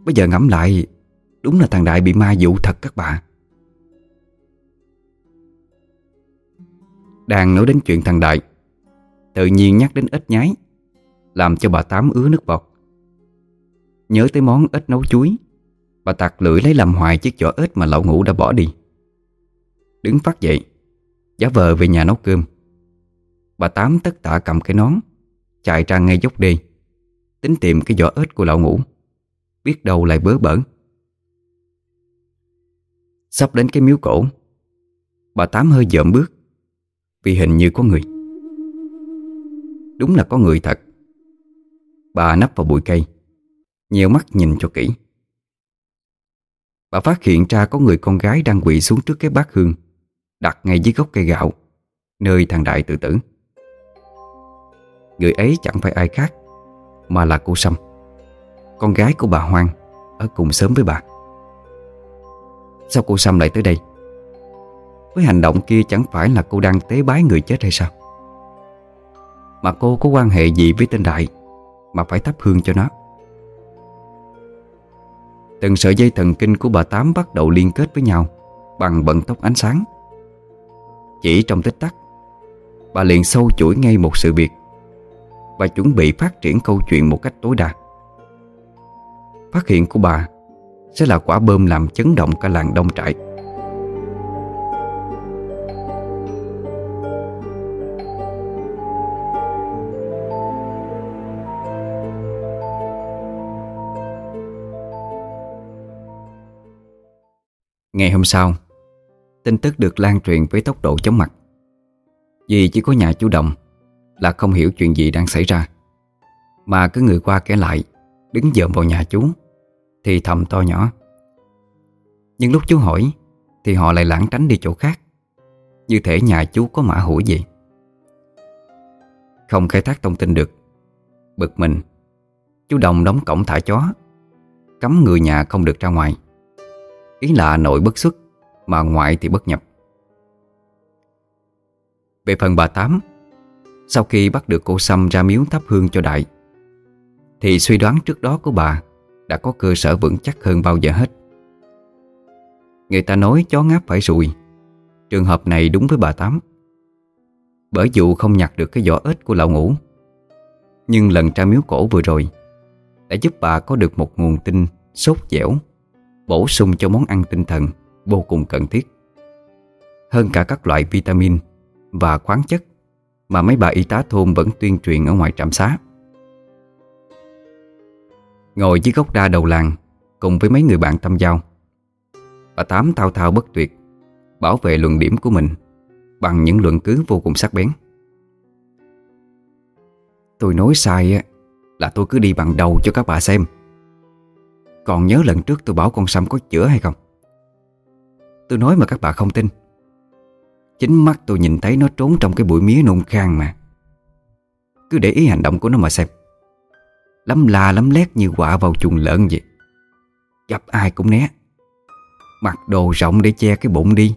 Bây giờ ngẫm lại, Đúng là thằng Đại bị ma dụ thật các bạn. Đang nói đến chuyện thằng Đại, Tự nhiên nhắc đến ếch nhái, Làm cho bà Tám ứa nước bọt. Nhớ tới món ếch nấu chuối, Bà tặc lưỡi lấy làm hoài chiếc vỏ ếch mà lão ngủ đã bỏ đi. Đứng phát dậy Giả vờ về nhà nấu cơm. Bà Tám tất tả cầm cái nón Chạy ra ngay dốc đi, Tính tìm cái vỏ ếch của lão ngủ Biết đâu lại bớ bẩn Sắp đến cái miếu cổ Bà Tám hơi dợm bước Vì hình như có người. Đúng là có người thật. Bà nấp vào bụi cây Nhiều mắt nhìn cho kỹ. Bà phát hiện ra có người con gái đang quỳ xuống trước cái bát hương. Đặt ngay dưới gốc cây gạo, Nơi thằng Đại tự tử. Người ấy chẳng phải ai khác, Mà là cô Sâm, Con gái của bà Hoang, Ở cùng sớm với bà. Sao cô Sâm lại tới đây? Với hành động kia chẳng phải là cô đang tế bái người chết hay sao? Mà cô có quan hệ gì với tên Đại Mà phải thắp hương cho nó? Từng sợi dây thần kinh của bà Tám bắt đầu liên kết với nhau Bằng vận tốc ánh sáng. Chỉ trong tích tắc. Bà liền sâu chuỗi ngay một sự việc. Và chuẩn bị phát triển câu chuyện một cách tối đa. Phát hiện của bà Sẽ là quả bơm làm chấn động cả làng đông trại. Ngày hôm sau Tin tức được lan truyền với tốc độ chóng mặt. Vì chỉ có nhà chú Đồng Là không hiểu chuyện gì đang xảy ra. Mà cứ người qua kể lại, Đứng dợm vào nhà chú, Thì thầm to nhỏ. Nhưng lúc chú hỏi, Thì họ lại lãng tránh đi chỗ khác. Như thể nhà chú có mã hủi gì Không khai thác thông tin được. Bực mình. Chú Đồng đóng cổng thả chó. Cấm người nhà không được ra ngoài. Ý là nội bất xuất. Mà ngoại thì bất nhập. Về phần bà Tám, Sau khi bắt được cô Sâm ra miếu thắp hương cho đại, Thì suy đoán trước đó của bà Đã có cơ sở vững chắc hơn bao giờ hết. Người ta nói chó ngáp phải rùi, Trường hợp này đúng với bà Tám. Bởi dù không nhặt được cái vỏ ếch của lão ngũ Nhưng lần tra miếu cổ vừa rồi Đã giúp bà có được một nguồn tin sốt dẻo Bổ sung cho món ăn tinh thần. Vô cùng cần thiết. Hơn cả các loại vitamin Và khoáng chất Mà mấy bà y tá thôn vẫn tuyên truyền ở ngoài trạm xá. Ngồi dưới gốc đa đầu làng Cùng với mấy người bạn tâm giao, Bà Tám thao thao bất tuyệt, Bảo vệ luận điểm của mình Bằng những luận cứ vô cùng sắc bén. Tôi nói sai Là tôi cứ đi bằng đầu cho các bà xem. Còn nhớ lần trước tôi bảo con Sâm có chữa hay không? Tôi nói mà các bà không tin. Chính mắt tôi nhìn thấy nó trốn trong cái bụi mía nôn khang mà. Cứ để ý hành động của nó mà xem. Lắm la lắm lét như quạ vào chuồng lợn vậy. Gặp ai cũng né. Mặc đồ rộng để che cái bụng đi.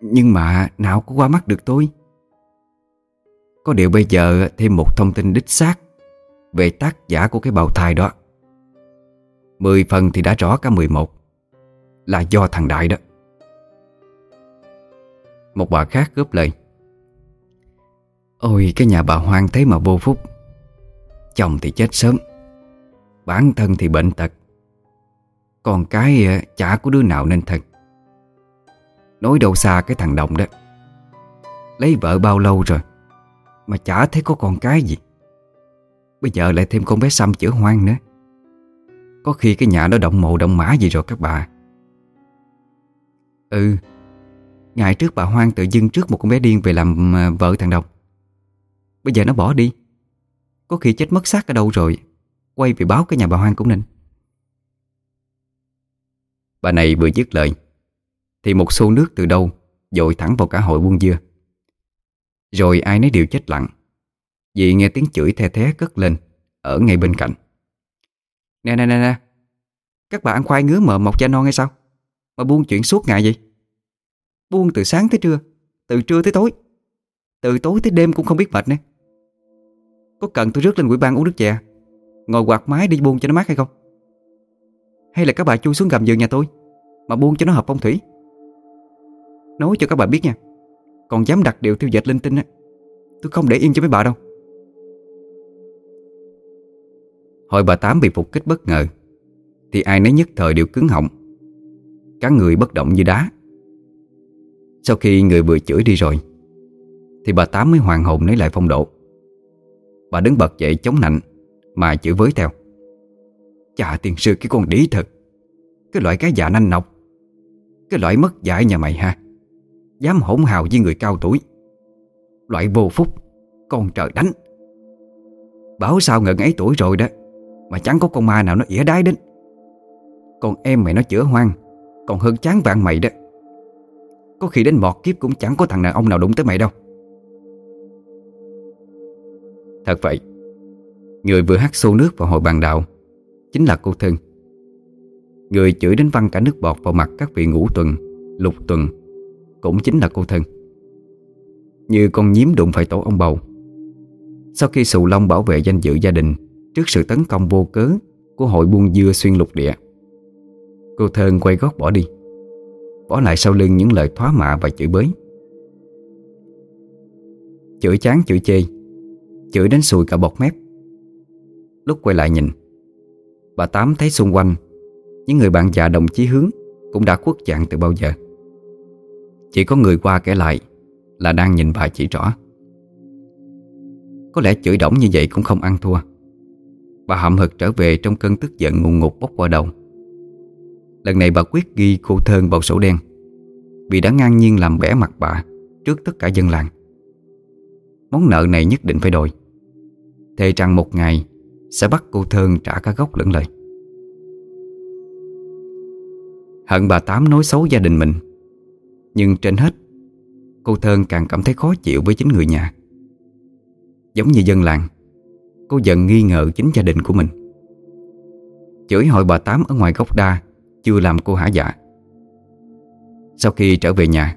Nhưng mà nào có qua mắt được tôi. Có điều bây giờ thêm một thông tin đích xác Về tác giả của cái bào thai đó. Mười phần thì đã rõ cả mười một. Là do thằng Đại đó. Một bà khác góp lời. Ôi cái nhà bà hoang thế mà vô phúc. Chồng thì chết sớm Bản thân thì bệnh tật. Còn cái ờ, chả có đứa nào nên thật, Nói đâu xa cái thằng Đồng đó. Lấy vợ bao lâu rồi Mà chả thấy có con cái gì. Bây giờ lại thêm con bé xăm chữa hoang nữa. Có khi cái nhà đó động mộ động mã gì rồi các bà. Ừ. Ngày trước bà Hoang tự dưng trước một con bé điên về làm ờ, vợ thằng Đồng Bây giờ nó bỏ đi. Có khi chết mất xác ở đâu rồi Quay về báo cái nhà bà Hoang cũng nên. Bà này vừa dứt lời Thì một xô nước từ đâu Dội thẳng vào cả hội buôn dưa. Rồi ai nấy đều chết lặng Vì nghe tiếng chửi the thé cất lên Ở ngay bên cạnh. Nè nè nè nè. Các bà ăn khoai ngứa mờ mọc da non hay sao mà buôn chuyện suốt ngày vậy? Buôn từ sáng tới trưa, Từ trưa tới tối. Từ tối tới đêm cũng không biết mệt nữa. Có cần tôi rước lên quỹ ban uống nước chè, Ngồi quạt mái đi buôn cho nó mát hay không? Hay là các bà chui xuống gầm giường nhà tôi, Mà buôn cho nó hợp phong thủy? Nói cho các bà biết nha, Còn dám đặt điều tiêu dệt linh tinh á, Tôi không để yên cho mấy bà đâu. Hồi bà Tám bị phục kích bất ngờ, Thì ai nấy nhất thời đều cứng họng. Cả người bất động như đá. Sau khi người vừa chửi đi rồi, Thì bà Tám mới hoàn hồn lấy lại phong độ. Bà đứng bật dậy chống nạnh, Mà chửi với theo. Chà, tiền sư, cái con đĩ thật. Cái loại cái dạ nanh nọc. Cái loại mất dạy nhà mày ha. Dám hỗn hào với người cao tuổi. Loại vô phúc, Con trời đánh. Bảo sao ngần ấy tuổi rồi đó, Mà chẳng có con ma nào nó ỉa đái đến. Còn em mày nó chữa hoang còn hơn chán vạn mày đó. Có khi đến mọt kiếp cũng chẳng có thằng đàn ông nào đụng tới mày đâu. Thật vậy, Người vừa hát xô nước vào hội bàn đạo Chính là cô Thân. Người chửi đến văng cả nước bọt vào mặt các vị ngũ tuần, Lục tuần Cũng chính là cô Thân. Như con nhím đụng phải tổ ông bầu. Sau khi Sù Long bảo vệ danh dự gia đình Trước sự tấn công vô cớ Của hội buôn dưa xuyên lục địa Cô thơn quay gót bỏ đi. Bỏ lại sau lưng những lời thoá mạ và chửi bới. Chửi chán chửi chê. Chửi đến sùi cả bọt mép. Lúc quay lại nhìn, Bà Tám thấy xung quanh, Những người bạn già đồng chí hướng Cũng đã khuất dạng từ bao giờ. Chỉ có người qua kể lại Là đang nhìn bà chỉ rõ. Có lẽ chửi đổng như vậy cũng không ăn thua. Bà hậm hực trở về trong cơn tức giận ngùng ngục bốc qua đầu. Lần này bà quyết ghi cô Thơn vào sổ đen, Vì đã ngang nhiên làm bẻ mặt bà Trước tất cả dân làng. Món nợ này nhất định phải đòi. Thề rằng một ngày Sẽ bắt cô Thơn trả cả gốc lẫn lời. Hận bà Tám nói xấu gia đình mình, Nhưng trên hết, Cô Thơn càng cảm thấy khó chịu với chính người nhà. Giống như dân làng, Cô dần nghi ngờ chính gia đình của mình. Chửi hội bà Tám ở ngoài gốc đa chưa làm cô hả dạ? Sau khi trở về nhà,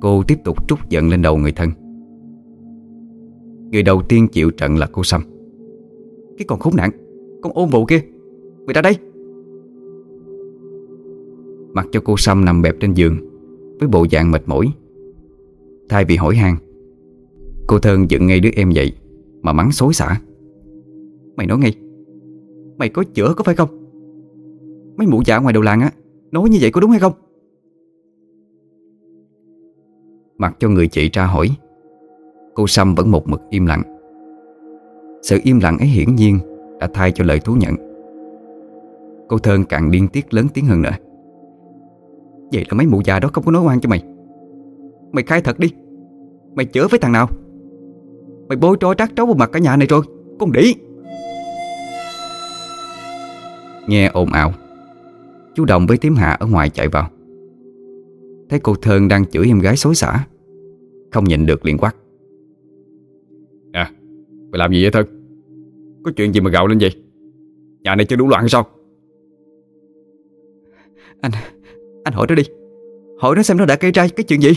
Cô tiếp tục trút giận lên đầu người thân. Người đầu tiên chịu trận là cô Sâm. Cái con khốn nạn, Con ôm vụ kia, Mày ra đây. Mặc cho cô Sâm nằm bẹp trên giường, Với bộ dạng mệt mỏi. Thay vì hỏi han, Cô Thơn dựng ngay đứa em dậy Mà mắng xối xả. Mày nói ngay, Mày có chữa có phải không? Mấy mụ dạ ngoài đầu làng á. Nói như vậy có đúng hay không? Mặc cho người chị tra hỏi, Cô Sâm vẫn một mực im lặng. Sự im lặng ấy hiển nhiên Đã thay cho lời thú nhận. Cô Thơn càng điên tiết lớn tiếng hơn nữa. Vậy là mấy mụ già đó không có nói oan cho mày. Mày khai thật đi. Mày chữa với thằng nào. Mày bôi trôi trát trấu vào mặt cả nhà này rồi. Con đĩ. Nghe ồn ào Chú Đồng với Tiếm Hạ ở ngoài chạy vào. Thấy cô Thơn đang chửi em gái xối xả Không nhìn được liền quát. À Mày làm gì vậy Thơn? Có chuyện gì mà gạo lên vậy? Nhà này chưa đủ loạn sao? Anh Anh hỏi nó đi. Hỏi nó xem nó đã gây ra cái chuyện gì.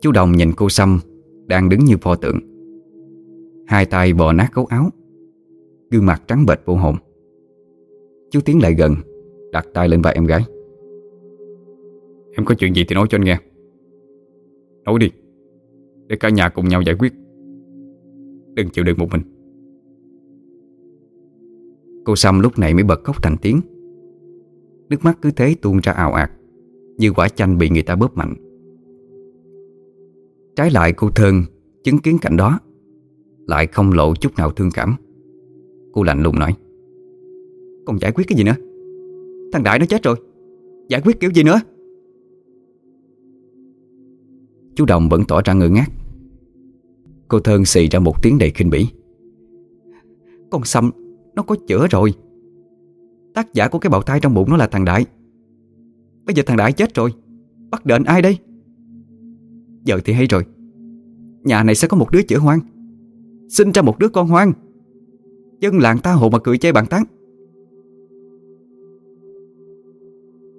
Chú Đồng nhìn cô Sâm Đang đứng như pho tượng. Hai tay bò nát gấu áo Gương mặt trắng bệch vô hồn Chú tiến lại gần Đặt tay lên vai em gái. Em có chuyện gì thì nói cho anh nghe. Nói đi Để cả nhà cùng nhau giải quyết. Đừng chịu đựng một mình. Cô Sâm lúc này mới bật khóc thành tiếng. Nước mắt cứ thế tuôn ra ào ạt Như quả chanh bị người ta bóp mạnh. Trái lại cô Thơn Chứng kiến cảnh đó Lại không lộ chút nào thương cảm. Cô lạnh lùng nói Còn giải quyết cái gì nữa? Thằng Đại nó chết rồi. Giải quyết kiểu gì nữa? Chú Đồng vẫn tỏ ra ngơ ngác. Cô Thơn xì ra một tiếng đầy khinh bỉ. Con Sâm Nó có chữa rồi. Tác giả của cái bào thai trong bụng nó là thằng Đại. Bây giờ thằng Đại chết rồi. Bắt đền ai đây? Giờ thì hay rồi. Nhà này sẽ có một đứa chữa hoang. Sinh ra một đứa con hoang. Dân làng ta hộ mà cười chê bàn tán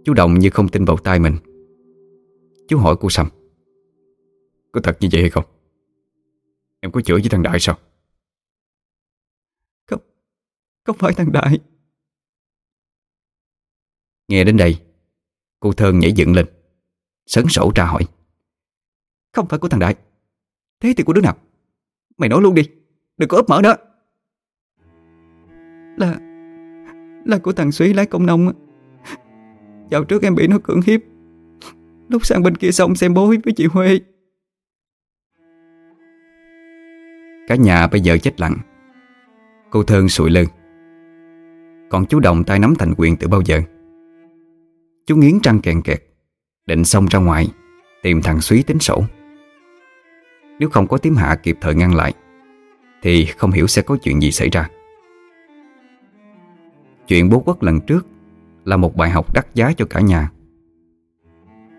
Chú Đồng như không tin vào tai mình. Chú hỏi cô Sâm Có thật như vậy hay không? Em có chữa với thằng Đại sao? Không Không phải thằng Đại. Nghe đến đây Cô Thơn nhảy dựng lên Sấn sổ ra hỏi Không phải của thằng Đại. Thế thì của đứa nào? Mày nói luôn đi Đừng có ấp mở nữa Là Là của thằng Suý lái công nông Dạo trước em bị nó cưỡng hiếp. Lúc sang bên kia xong xem bố với chị Huê. Cả nhà bây giờ chết lặng. Cô Thơn sụi lưng Còn chú Đồng tay nắm thành quyền từ bao giờ? Chú nghiến răng kèn kẹt, Định xông ra ngoài, Tìm thằng Suý tính sổ. Nếu không có tím hạ kịp thời ngăn lại, Thì không hiểu sẽ có chuyện gì xảy ra. Chuyện bố quốc lần trước là một bài học đắt giá cho cả nhà.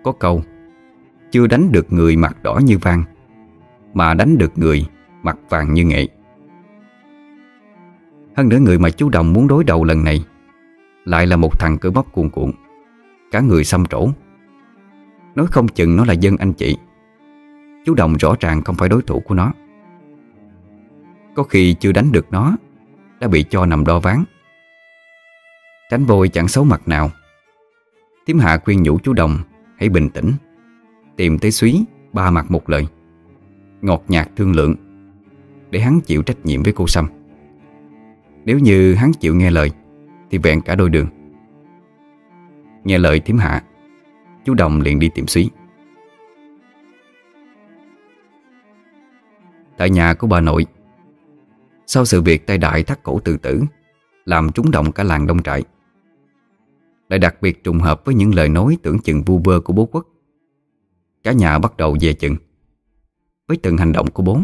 Có câu, Chưa đánh được người mặt đỏ như vàng, Mà đánh được người mặt vàng như nghệ. Hơn nữa người mà chú Đồng muốn đối đầu lần này Lại là một thằng cửa bắp cuồn cuộn, Cả người xăm trổ. Nói không chừng nó là dân anh chị. Chú Đồng rõ ràng không phải đối thủ của nó. Có khi chưa đánh được nó, Đã bị cho nằm đo ván. Tránh vội chẳng xấu mặt nào. Tiếm hạ khuyên nhủ chú Đồng, Hãy bình tĩnh. Tìm tới suý ba mặt một lời. Ngọt nhạt thương lượng, Để hắn chịu trách nhiệm với cô Sâm. Nếu như hắn chịu nghe lời, Thì vẹn cả đôi đường. Nghe lời tiếm hạ, Chú Đồng liền đi tìm suý Tại nhà của bà nội, Sau sự việc tay đại thắt cổ tự tử, Làm trúng động cả làng đông trại. Lại đặc biệt trùng hợp với những lời nói tưởng chừng vu vơ của bố quốc. Cả nhà bắt đầu về chừng Với từng hành động của bố.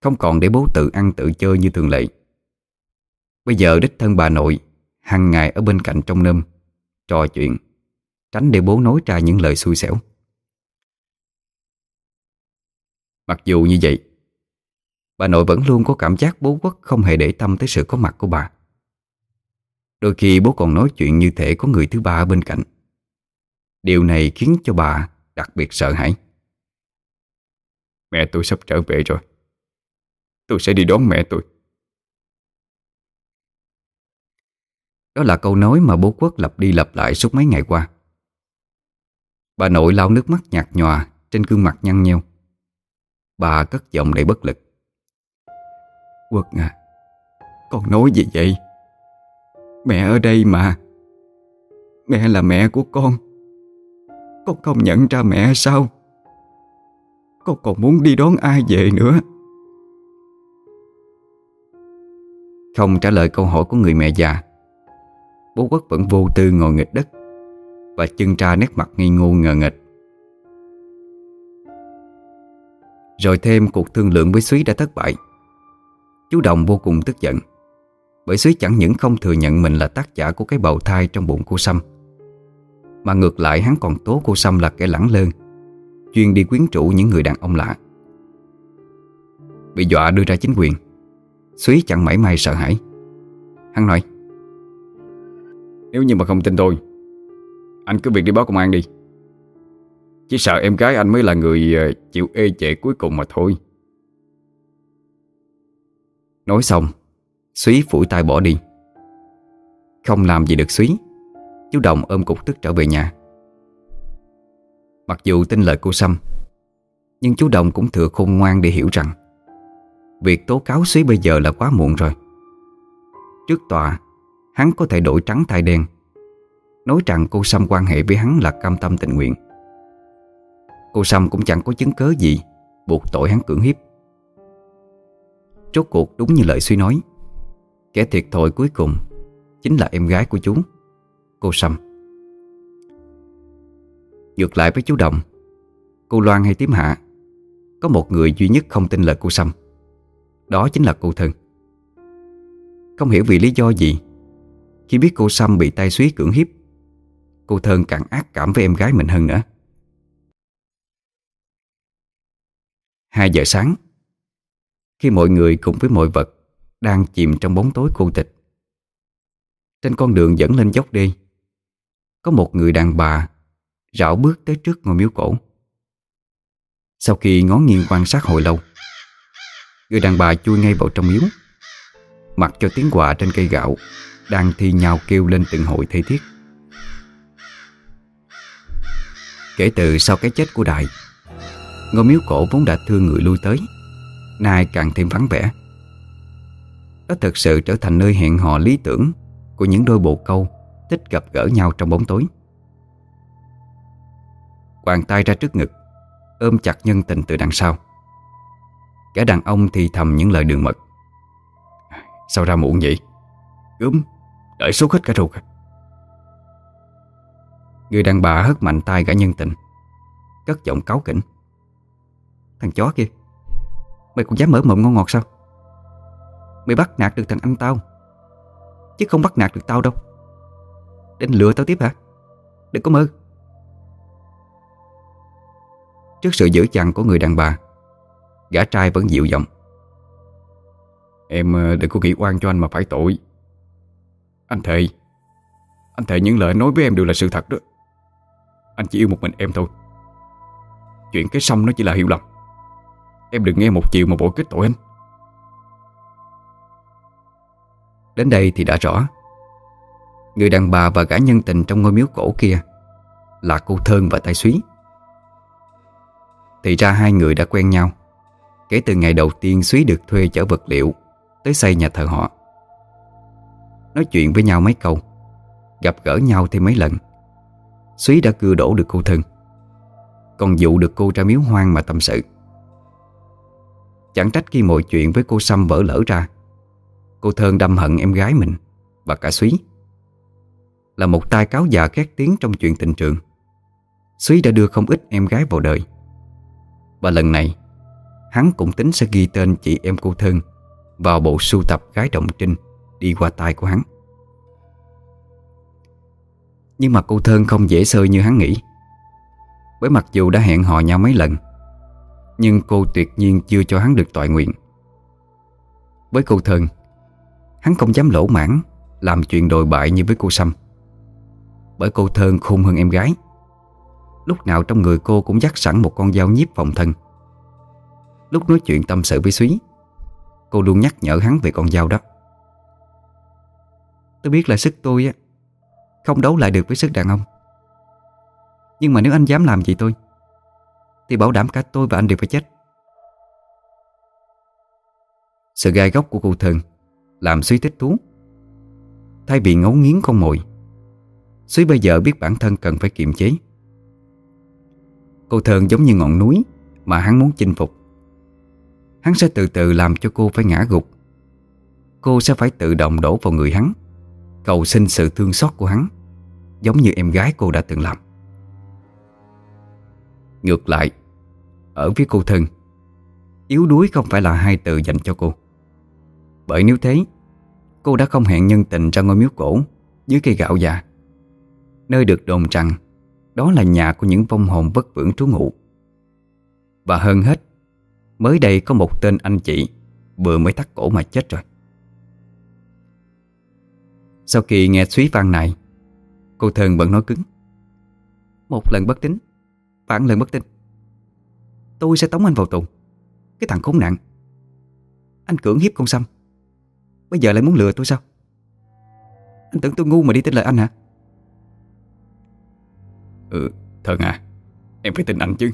Không còn để bố tự ăn tự chơi như thường lệ. Bây giờ đích thân bà nội hàng ngày ở bên cạnh trong nơm, Trò chuyện, Tránh để bố nói ra những lời xui xẻo. Mặc dù như vậy, Bà nội vẫn luôn có cảm giác bố quốc không hề để tâm tới sự có mặt của bà. Đôi khi bố còn nói chuyện như thể có người thứ ba ở bên cạnh. Điều này khiến cho bà đặc biệt sợ hãi. Mẹ tôi sắp trở về rồi. Tôi sẽ đi đón mẹ tôi. Đó là câu nói mà bố quốc lặp đi lặp lại suốt mấy ngày qua. Bà nội lau nước mắt nhạt nhòa Trên gương mặt nhăn nheo. Bà cất giọng đầy bất lực. Quốc à Con nói gì vậy Mẹ ở đây mà. Mẹ là mẹ của con. Con không nhận ra mẹ sao? Con còn muốn đi đón ai về nữa? Không trả lời câu hỏi của người mẹ già, Bố Quốc vẫn vô tư ngồi nghịch đất Và chân ra nét mặt nghi ngô ngờ nghịch. Rồi thêm cuộc thương lượng với Suý đã thất bại, Chú Đồng vô cùng tức giận. Bởi Súy chẳng những không thừa nhận mình là tác giả của cái bầu thai trong bụng cô Sâm Mà ngược lại hắn còn tố cô Sâm là kẻ lẳng lơn Chuyên đi quyến rũ những người đàn ông lạ. Bị dọa đưa ra chính quyền Súy chẳng mảy may sợ hãi. Hắn nói Nếu như mà không tin tôi Anh cứ việc đi báo công an đi. Chỉ sợ em gái anh mới là người ờ, chịu ê chệ cuối cùng mà thôi. Nói xong Súy phủi tay bỏ đi. Không làm gì được Súy Chú Đồng ôm cục tức trở về nhà. Mặc dù tin lời cô Sâm, Nhưng chú Đồng cũng thừa khôn ngoan để hiểu rằng, Việc tố cáo Súy bây giờ là quá muộn rồi. Trước tòa, Hắn có thể đổi trắng thay đen. Nói rằng cô Sâm quan hệ với hắn là cam tâm tình nguyện. Cô Sâm cũng chẳng có chứng cớ gì Buộc tội hắn cưỡng hiếp. Rốt cuộc đúng như lời suy nói Kẻ thiệt thòi cuối cùng Chính là em gái của chú, Cô Sâm. Ngược lại với chú Đồng, Cô Loan hay Tiếm Hạ, Có một người duy nhất không tin lời cô Sâm. Đó chính là cô Thân. Không hiểu vì lý do gì, Khi biết cô Sâm bị tay suý cưỡng hiếp, Cô Thân càng ác cảm với em gái mình hơn nữa. 2 giờ sáng, Khi mọi người cùng với mọi vật đang chìm trong bóng tối cô tịch. Trên con đường dẫn lên dốc đi Có một người đàn bà Rảo bước tới trước ngôi miếu cổ. Sau khi ngó nghiêng quan sát hồi lâu, Người đàn bà chui ngay vào trong miếu, Mặc cho tiếng quạ trên cây gạo Đang thi nhau kêu lên từng hội thê thiết. Kể từ sau cái chết của Đại Ngôi miếu cổ vốn đã thương người lui tới, Nay càng thêm vắng vẻ. Nó thực sự trở thành nơi hẹn hò lý tưởng Của những đôi bồ câu Thích gặp gỡ nhau trong bóng tối. Quàng tay ra trước ngực, Ôm chặt nhân tình từ đằng sau. Cả đàn ông thì thầm những lời đường mật. Sao ra muộn vậy? Gớm, Đợi sốt hết cả ruột à? Người đàn bà hất mạnh tay gã nhân tình, Cất giọng cáu kỉnh. Thằng chó kia, Mày cũng dám mở mộng ngon ngọt sao? Mày bắt nạt được thằng anh tao. Chứ không bắt nạt được tao đâu. Định lừa tao tiếp hả? Đừng có mơ. Trước sự dữ dằn của người đàn bà, Gã trai vẫn dịu giọng. Em ờ, đừng có nghĩ oan cho anh mà phải tội. Anh thề Anh thề những lời nói với em đều là sự thật đó. Anh chỉ yêu một mình em thôi. Chuyện cái xong nó chỉ là hiểu lầm. Em đừng nghe một chiều mà bội kết tội anh. Đến đây thì đã rõ. Người đàn bà và gã nhân tình trong ngôi miếu cổ kia Là cô Thơn và Tài Súy Thì ra hai người đã quen nhau Kể từ ngày đầu tiên Súy được thuê chở vật liệu Tới xây nhà thờ họ. Nói chuyện với nhau mấy câu Gặp gỡ nhau thêm mấy lần Súy đã cưa đổ được cô Thơn, Còn dụ được cô ra miếu hoang mà tâm sự. Chẳng trách khi mọi chuyện với cô Sâm vỡ lỡ ra Cô Thơn đâm hận em gái mình Và cả Súy Là một tai cáo già khét tiếng trong chuyện tình trường. Súy đã đưa không ít em gái vào đời. Và lần này, Hắn cũng tính sẽ ghi tên chị em cô Thơn Vào bộ sưu tập gái động trinh Đi qua tai của hắn. Nhưng mà cô Thơn không dễ sơi như hắn nghĩ. Bởi mặc dù đã hẹn hò nhau mấy lần, nhưng cô tuyệt nhiên chưa cho hắn được tọa nguyện. Với cô thơn Hắn không dám lỗ mãn Làm chuyện đồi bại như với cô Sâm. Bởi cô thân khôn hơn em gái. Lúc nào trong người cô cũng dắt sẵn một con dao nhiếp phòng thân. Lúc nói chuyện tâm sự với Súy Cô luôn nhắc nhở hắn về con dao đó. Tôi biết là sức tôi á, Không đấu lại được với sức đàn ông. Nhưng mà nếu anh dám làm gì tôi, thì bảo đảm cả tôi và anh đều phải chết. Sự gai góc của cô Thường làm suy thích thú. Thay vì ngấu nghiến con mồi Suy bây giờ biết bản thân cần phải kiềm chế. Cô thần giống như ngọn núi Mà hắn muốn chinh phục. Hắn sẽ từ từ làm cho cô phải ngã gục. Cô sẽ phải tự động đổ vào người hắn, Cầu xin sự thương xót của hắn, Giống như em gái cô đã từng làm. Ngược lại, Ở phía cô thân Yếu đuối không phải là hai từ dành cho cô. Bởi nếu thế, Cô đã không hẹn nhân tình ra ngôi miếu cổ Dưới cây gạo già. Nơi được đồn rằng Đó là nhà của những vong hồn vất vưởng trú ngụ. Và hơn hết, Mới đây có một tên anh chị Vừa mới thắt cổ mà chết rồi. Sau khi nghe suý vang này, Cô thần vẫn nói cứng. Một lần bất tính phản lần bất tin. Tôi sẽ tống anh vào tù, Cái thằng khốn nạn. Anh cưỡng hiếp con Sâm. Bây giờ lại muốn lừa tôi sao? Anh tưởng tôi ngu mà đi tin lời anh hả? Ừ Thần à? Em phải tin anh chứ.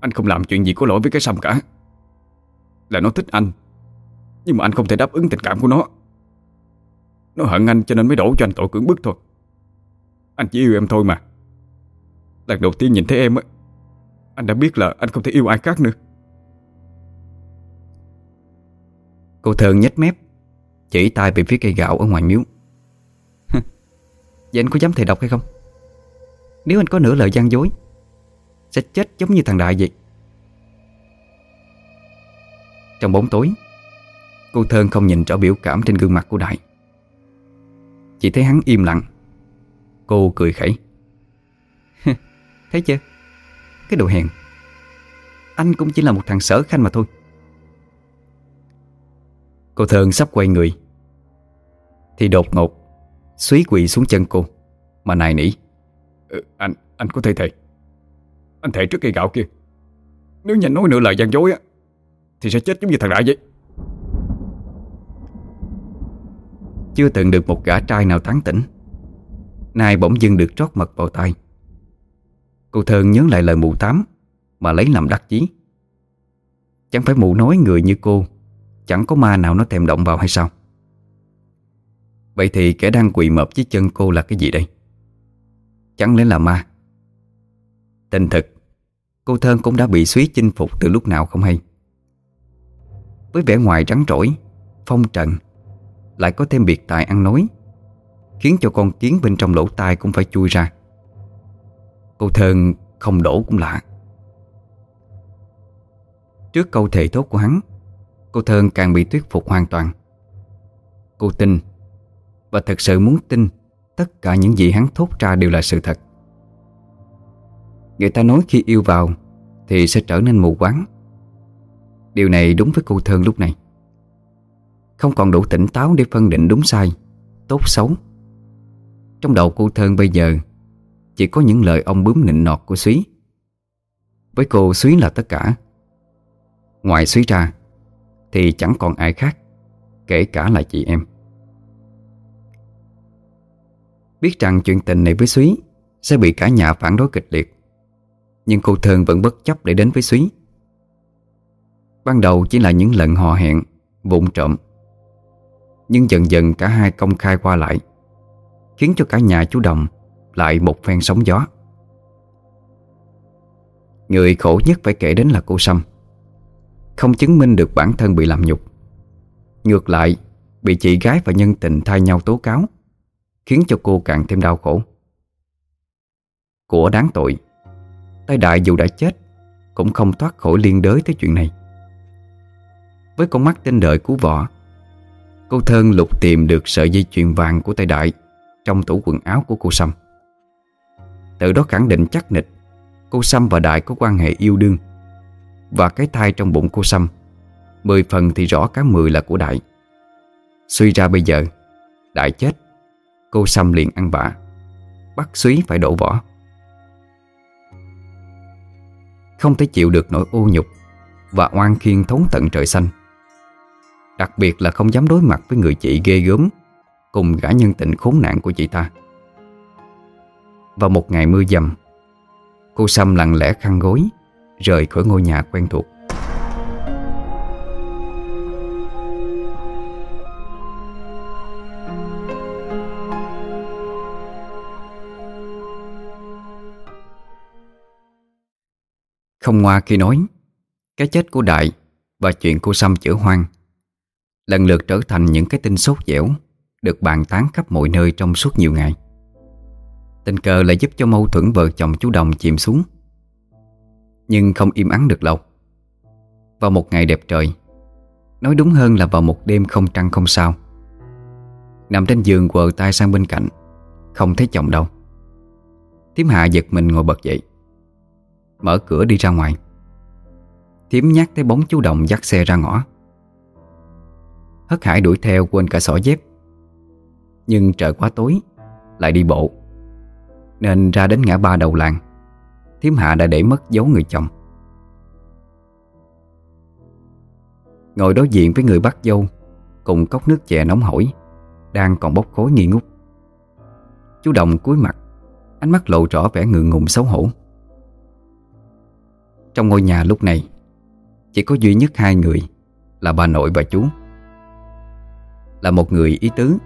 Anh không làm chuyện gì có lỗi với cái Sâm cả. Là nó thích anh Nhưng mà anh không thể đáp ứng tình cảm của nó. Nó hận anh cho nên mới đổ cho anh tội cưỡng bức thôi. Anh chỉ yêu em thôi mà. Lần đầu tiên nhìn thấy em á Anh đã biết là anh không thể yêu ai khác nữa. Cô Thơn nhếch mép chỉ tay về phía cây gạo ở ngoài miếu. Vậy anh có dám thầy độc hay không? Nếu anh có nửa lời gian dối, Sẽ chết giống như thằng Đại vậy. Trong bóng tối, Cô Thơn không nhìn rõ biểu cảm trên gương mặt của Đại. Chỉ thấy hắn im lặng. Cô cười khẩy. Thấy chưa? Cái đồ hèn. Anh cũng chỉ là một thằng sở khanh mà thôi. Cô Thơn sắp quay người. Thì đột ngột Xúy quỵ xuống chân cô. Mà nài nỉ ừ, Anh, anh có thể thề. Anh thề trước cây gạo kia. Nếu nhanh nói nửa lời gian dối á Thì sẽ chết giống như thằng đại vậy. Chưa từng được một gã trai nào thắng tỉnh. Nay bỗng dưng được trót mật vào tay Cô Thơn nhớ lại lời mụ tám Mà lấy làm đắc chí. Chẳng phải mụ nói người như cô Chẳng có ma nào nó thèm động vào hay sao? Vậy thì kẻ đang quỳ mập dưới chân cô là cái gì đây? Chẳng lẽ là ma? Tình thực, Cô Thơn cũng đã bị suý chinh phục từ lúc nào không hay? Với vẻ ngoài trắng trỗi, Phong trần, Lại có thêm biệt tài ăn nói, Khiến cho con kiến bên trong lỗ tai cũng phải chui ra. Cô Thơn không đổ cũng lạ. Trước câu thề thốt của hắn Cô Thơn càng bị thuyết phục hoàn toàn. Cô tin, Và thật sự muốn tin, Tất cả những gì hắn thốt ra đều là sự thật. Người ta nói khi yêu vào, Thì sẽ trở nên mù quáng. Điều này đúng với cô Thơn lúc này. Không còn đủ tỉnh táo để phân định đúng sai, Tốt xấu. Trong đầu cô Thơn bây giờ, chỉ có những lời ông bướm nịnh nọt của Suý Với cô Suý là tất cả. Ngoài Suý ra thì chẳng còn ai khác, Kể cả là chị em. Biết rằng chuyện tình này với Súy Sẽ bị cả nhà phản đối kịch liệt, Nhưng cô Thơn vẫn bất chấp để đến với Súy Ban đầu chỉ là những lần hò hẹn, Vụng trộm, Nhưng dần dần cả hai công khai qua lại, Khiến cho cả nhà chú Đồng lại một phen sóng gió. Người khổ nhất phải kể đến là cô Sâm. Không chứng minh được bản thân bị làm nhục. Ngược lại, Bị chị gái và nhân tình thay nhau tố cáo, Khiến cho cô càng thêm đau khổ. Của đáng tội Tay đại dù đã chết, Cũng không thoát khỏi liên đới tới chuyện này. Với con mắt tinh đợi cứu võ, Cô Thơn lục tìm được sợi dây chuyền vàng của tay đại Trong tủ quần áo của cô Sâm. Từ đó khẳng định chắc nịch, Cô Sâm và Đại có quan hệ yêu đương. Và cái thai trong bụng cô Sâm. Mười phần thì rõ cả mười là của Đại. Suy ra bây giờ, Đại chết, Cô Sâm liền ăn vạ. Bắt suý phải đổ vỏ. Không thể chịu được nỗi ô nhục Và oan khiên thốn tận trời xanh. Đặc biệt là không dám đối mặt với người chị ghê gớm Cùng gã nhân tình khốn nạn của chị ta. Vào một ngày mưa dầm, Cô Sâm lặng lẽ khăn gối Rời khỏi ngôi nhà quen thuộc. Không ngoa khi nói, Cái chết của Đại Và chuyện cô Sâm chữa hoang Lần lượt trở thành những cái tin sốt dẻo Được bàn tán khắp mọi nơi trong suốt nhiều ngày. Tình cờ lại giúp cho mâu thuẫn vợ chồng chú Đồng chìm xuống. Nhưng không im ắng được lâu. Vào một ngày đẹp trời, Nói đúng hơn là vào một đêm không trăng không sao. Nằm trên giường quờ tay sang bên cạnh, Không thấy chồng đâu. Thiếm Hạ giật mình ngồi bật dậy, Mở cửa đi ra ngoài. Thiếm nhắc thấy bóng chú Đồng dắt xe ra ngõ. Hất Hải đuổi theo quên cả sỏ dép. Nhưng trời quá tối, Lại đi bộ, Nên ra đến ngã ba đầu làng. Thiếm Hạ đã để mất dấu người chồng. Ngồi đối diện với người bắt dâu, Cùng cốc nước chè nóng hổi, Đang còn bốc khói nghi ngút. Chú Đồng cúi mặt, Ánh mắt lộ rõ vẻ ngượng ngùng xấu hổ. Trong ngôi nhà lúc này, Chỉ có duy nhất hai người Là bà nội và chú. Là một người ý tứ,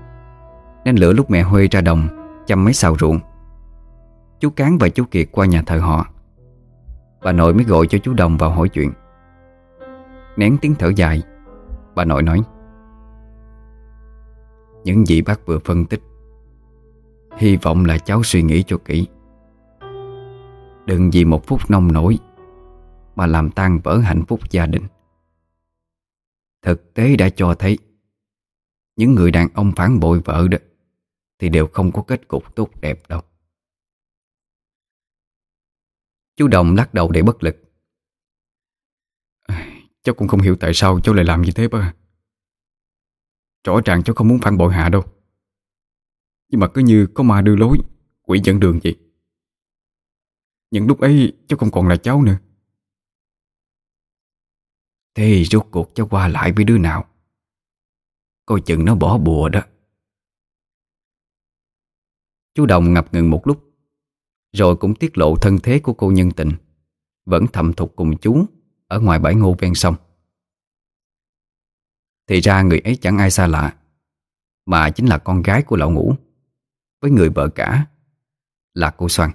Nên lửa lúc mẹ Huê ra đồng Chăm mấy xào ruộng. Chú Cán và chú Kiệt qua nhà thờ họ. Bà nội mới gọi cho chú Đồng vào hỏi chuyện. Nén tiếng thở dài, Bà nội nói, Những gì bác vừa phân tích, Hy vọng là cháu suy nghĩ cho kỹ. Đừng vì một phút nông nổi, Mà làm tan vỡ hạnh phúc gia đình. Thực tế đã cho thấy, Những người đàn ông phản bội vợ đó Thì đều không có kết cục tốt đẹp đâu. Chú Đồng lắc đầu để bất lực. Cháu cũng không hiểu tại sao cháu lại làm như thế ba. Rõ ràng cháu không muốn phản bội Hạ đâu. Nhưng mà cứ như có ma đưa lối Quỷ dẫn đường vậy. Những lúc ấy cháu không còn là cháu nữa. Thế rốt cuộc cháu qua lại với đứa nào? Coi chừng nó bỏ bùa đó. Chú Đồng ngập ngừng một lúc rồi cũng tiết lộ thân thế của cô nhân tình. Vẫn thầm thục cùng chú ở ngoài bãi ngô ven sông. Thì ra người ấy chẳng ai xa lạ, Mà chính là con gái của lão ngũ Với người vợ cả Là cô Soan.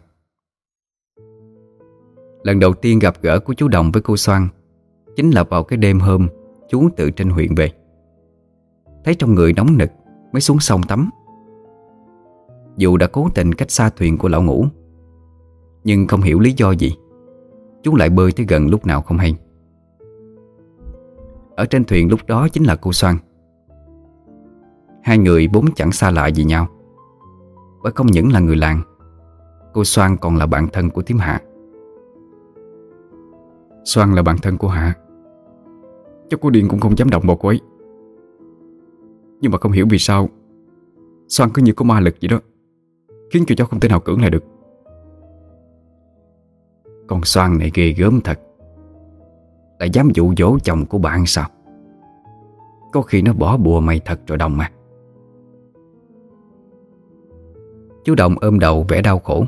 Lần đầu tiên gặp gỡ của chú Đồng với cô Soan Chính là vào cái đêm hôm Chú tự trên huyện về. Thấy trong người nóng nực Mới xuống sông tắm. Dù đã cố tình cách xa thuyền của lão ngũ nhưng không hiểu lý do gì. Chú lại bơi tới gần lúc nào không hay. Ở trên thuyền lúc đó chính là cô Soan. Hai người vốn chẳng xa lạ gì nhau. Bởi không những là người làng, Cô Soan còn là bạn thân của tiếm Hạ. Soan là bạn thân của Hạ. Chắc cô Điền cũng không dám động vào cô ấy. Nhưng mà không hiểu vì sao, Soan cứ như có ma lực vậy đó, Khiến cho cháu không thể nào cưỡng lại được con xoan này ghê gớm thật. Lại dám dụ dỗ chồng của bạn sao? Có khi nó bỏ bùa mày thật rồi Đồng mà Chú Đồng ôm đầu vẻ đau khổ.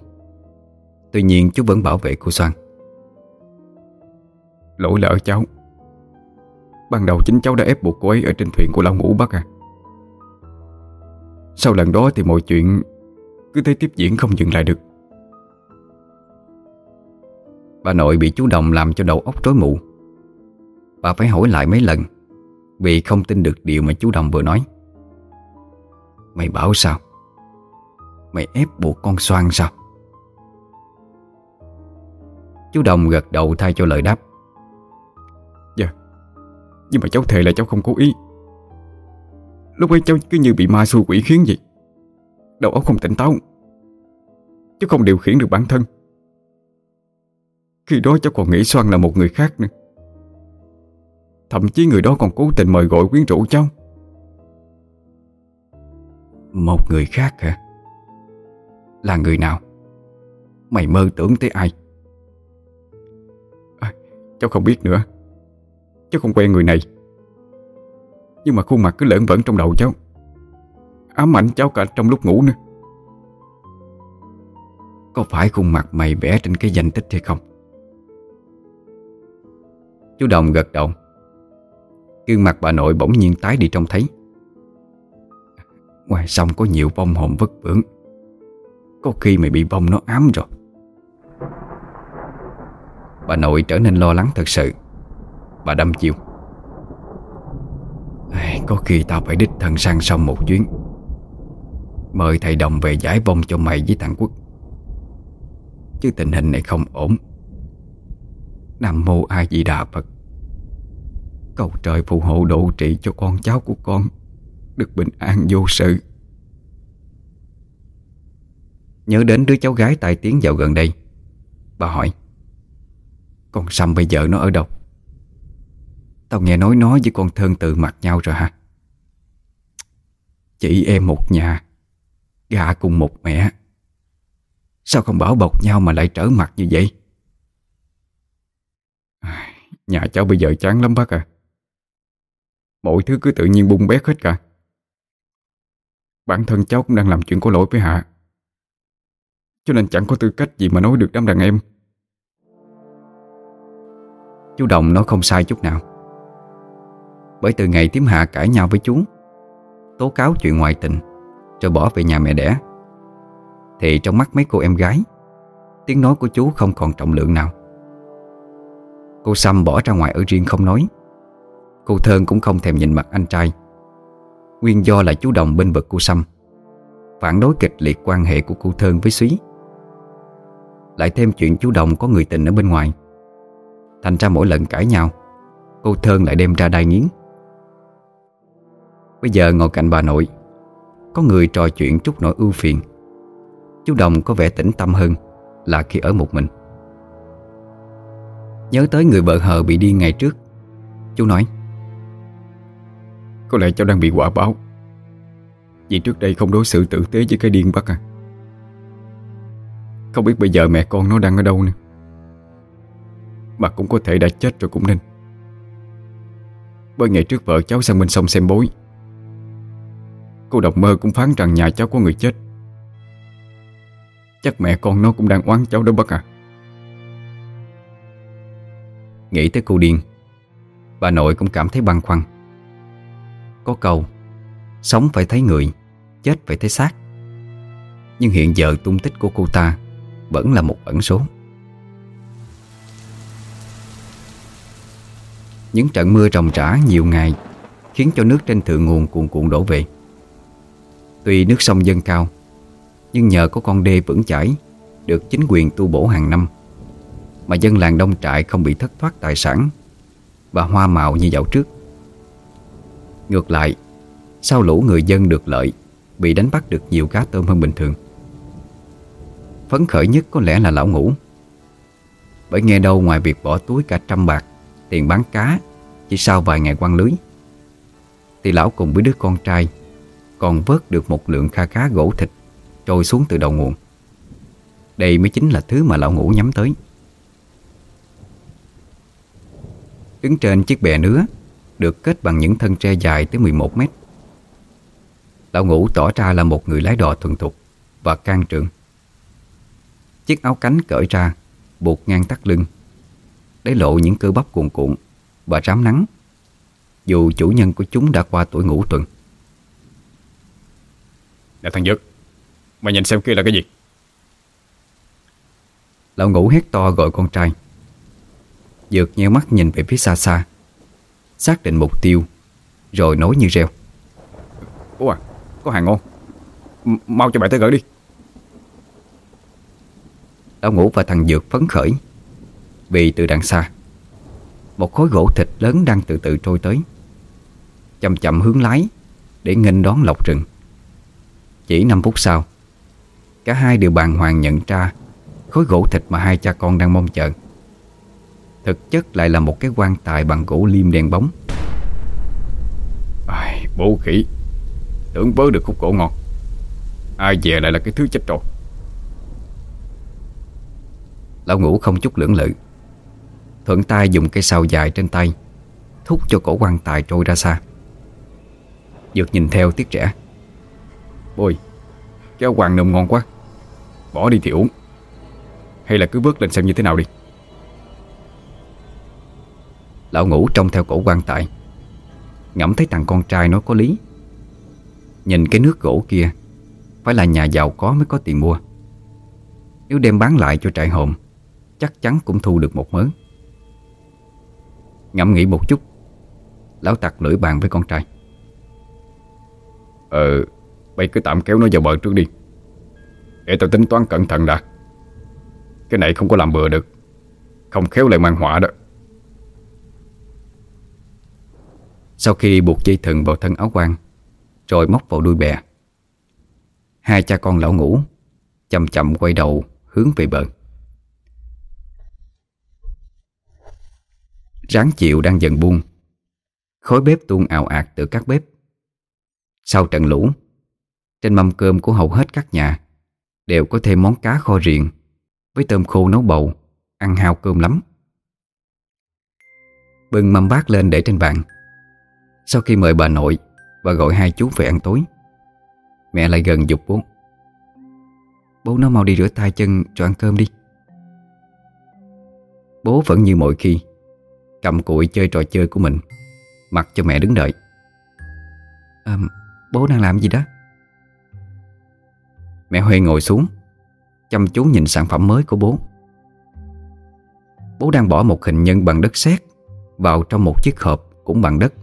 Tuy nhiên chú vẫn bảo vệ cô Soan Lỗi là ở cháu. Ban đầu chính cháu đã ép buộc cô ấy Ở trên thuyền của Lão Ngũ Bắc à. Sau lần đó thì mọi chuyện Cứ thế tiếp diễn không dừng lại được. Bà nội bị chú Đồng làm cho đầu óc rối mù. Bà phải hỏi lại mấy lần, Vì không tin được điều mà chú Đồng vừa nói. Mày bảo sao? Mày ép buộc con xoan sao? Chú Đồng gật đầu thay cho lời đáp. Dạ Nhưng mà cháu thề là cháu không cố ý. Lúc ấy cháu cứ như bị ma xui quỷ khiến vậy. Đầu óc không tỉnh táo, Chứ không điều khiển được bản thân khi đó cháu còn nghĩ Soan là một người khác nữa Thậm chí người đó còn cố tình mời gọi quyến rũ cháu Một người khác hả? Là người nào? Mày mơ tưởng tới ai? À, cháu không biết nữa Cháu không quen người này Nhưng mà khuôn mặt cứ lẫn vẫn trong đầu cháu Ám ảnh cháu cả trong lúc ngủ nữa Có phải khuôn mặt mày vẽ trên cái danh tích hay không? Chú Đồng gật đầu. Gương mặt bà nội bỗng nhiên tái đi trông thấy. Ngoài sông có nhiều bông hồn vất vưởng. Có khi mày bị bông nó ám rồi. Bà nội trở nên lo lắng thật sự. Bà đâm chiêu Có khi tao phải đích thân sang sông một chuyến. Mời thầy đồng về giải vong cho mày với thằng Quốc. Chứ tình hình này không ổn. Nam mô A Di Đà Phật. Cầu trời phù hộ độ trị cho con cháu của con Được bình an vô sự. Nhớ đến đứa cháu gái tai tiếng dạo gần đây, Bà hỏi, Con Sâm bây giờ nó ở đâu? Tao nghe nói nó với con thân tự mặt nhau rồi hả? Chị em một nhà, Gà cùng một mẹ. Sao không bảo bọc nhau mà lại trở mặt như vậy? Nhà cháu bây giờ chán lắm bác à Mọi thứ cứ tự nhiên bung bét hết cả. Bản thân cháu cũng đang làm chuyện có lỗi với Hạ. Cho nên chẳng có tư cách gì mà nói được đám đàn em. Chú Đồng nói không sai chút nào. Bởi từ ngày Tiếm Hạ cãi nhau với chú, Tố cáo chuyện ngoại tình, Rồi bỏ về nhà mẹ đẻ, Thì trong mắt mấy cô em gái, Tiếng nói của chú không còn trọng lượng nào. Cô Sâm bỏ ra ngoài ở riêng không nói. Cô Thơn cũng không thèm nhìn mặt anh trai. Nguyên do là chú Đồng bên vực cô Sâm Phản đối kịch liệt quan hệ của cô Thơn với Xúy. Lại thêm chuyện chú Đồng có người tình ở bên ngoài. Thành ra mỗi lần cãi nhau, Cô Thơn lại đem ra đai nghiến. Bây giờ ngồi cạnh bà nội, Có người trò chuyện chút nỗi ưu phiền. Chú Đồng có vẻ tĩnh tâm hơn Là khi ở một mình. Nhớ tới người vợ hờ bị điên ngày trước. Chú nói, Có lẽ cháu đang bị quả báo. Vì trước đây không đối xử tử tế với cái điên bắt à. Không biết bây giờ mẹ con nó đang ở đâu nữa. Mà cũng có thể đã chết rồi cũng nên. Bởi ngày trước vợ cháu sang bên sông xem bối. Cô độc mơ cũng phán rằng nhà cháu có người chết. Chắc mẹ con nó cũng đang oán cháu đó bác à. Nghĩ tới cô điên. Bà nội cũng cảm thấy băn khoăn. Có câu, Sống phải thấy người, Chết phải thấy xác. Nhưng hiện giờ tung tích của cô ta Vẫn là một ẩn số. Những trận mưa ròng rã nhiều ngày Khiến cho nước trên thượng nguồn cuồn cuộn đổ về. Tuy nước sông dâng cao, Nhưng nhờ có con đê vững chảy Được chính quyền tu bổ hàng năm mà dân làng đông trại không bị thất thoát tài sản Và hoa màu như dạo trước. Ngược lại Sau lũ người dân được lợi Bị đánh bắt được nhiều cá tôm hơn bình thường. Phấn khởi nhất có lẽ là lão ngủ, Bởi nghe đâu ngoài việc bỏ túi cả trăm bạc Tiền bán cá Chỉ sau vài ngày quăng lưới Thì lão cùng với đứa con trai Còn vớt được một lượng kha khá gỗ thịt Trôi xuống từ đầu nguồn. Đây mới chính là thứ mà lão ngủ nhắm tới. Đứng trên chiếc bè nứa Được kết bằng những thân tre dài tới 11 mét. Lão ngũ tỏ ra là một người lái đò thuần thục Và can trường Chiếc áo cánh cởi ra Buộc ngang tắt lưng Để lộ những cơ bắp cuồn cuộn Và rám nắng Dù chủ nhân của chúng đã qua tuổi ngũ tuần. Nè thằng Dực Mày nhìn xem kia là cái gì? Lão ngũ hét to gọi con trai Dược nheo mắt nhìn về phía xa xa. Xác định mục tiêu Rồi nói như reo. Bố à, có hàng ngon M Mau cho mẹ tới gửi đi. Lão ngủ và thằng Dược phấn khởi Vì từ đằng xa Một khối gỗ thịt lớn đang từ từ trôi tới Chậm chậm hướng lái Để nghênh đón lộc rừng. Chỉ 5 phút sau Cả hai đều bàng hoàng nhận ra Khối gỗ thịt mà hai cha con đang mong chờ Thực chất lại là một cái quan tài bằng gỗ liêm đèn bóng. Ai, Bố khỉ. Tưởng bớ được khúc gỗ ngọt, Ai về lại là cái thứ chết rồi. Lão ngủ không chút lưỡng lự. Thuận tay dùng cây sào dài trên tay Thúc cho cổ quan tài trôi ra xa. Dược nhìn theo tiếc trẻ Bôi Cái hoàng nồng ngon quá. Bỏ đi thì uống Hay là cứ bước lên xem như thế nào đi. Lão ngủ trông theo cổ quan tài. Ngẫm thấy thằng con trai nó có lý. Nhìn cái nước gỗ kia, Phải là nhà giàu có mới có tiền mua. Nếu đem bán lại cho trại hồn, Chắc chắn cũng thu được một mớ. Ngẫm nghĩ một chút, Lão tặc lưỡi bàn với con trai. Ờ Bây cứ tạm kéo nó vào bờ trước đi. Để tao tính toán cẩn thận đã. Cái này không có làm bừa được. Không khéo lại mang họa đó. Sau khi buộc dây thừng vào thân áo quan, Rồi móc vào đuôi bè. Hai cha con lão ngủ Chậm chậm quay đầu hướng về bờ. Ráng chịu đang dần buông, Khói bếp tuôn ào ạt từ các bếp. Sau trận lũ, Trên mâm cơm của hầu hết các nhà Đều có thêm món cá kho riềng Với tôm khô nấu bầu, Ăn hao cơm lắm. Bưng mâm bát lên để trên bàn. Sau khi mời bà nội Và gọi hai chú về ăn tối. Mẹ lại gần dục bố. Bố nó mau đi rửa tay chân rồi ăn cơm đi. Bố vẫn như mọi khi Cầm cụi chơi trò chơi của mình Mặc cho mẹ đứng đợi. À, Bố đang làm gì đó? Mẹ huy ngồi xuống Chăm chú nhìn sản phẩm mới của bố. Bố đang bỏ một hình nhân bằng đất sét Vào trong một chiếc hộp cũng bằng đất.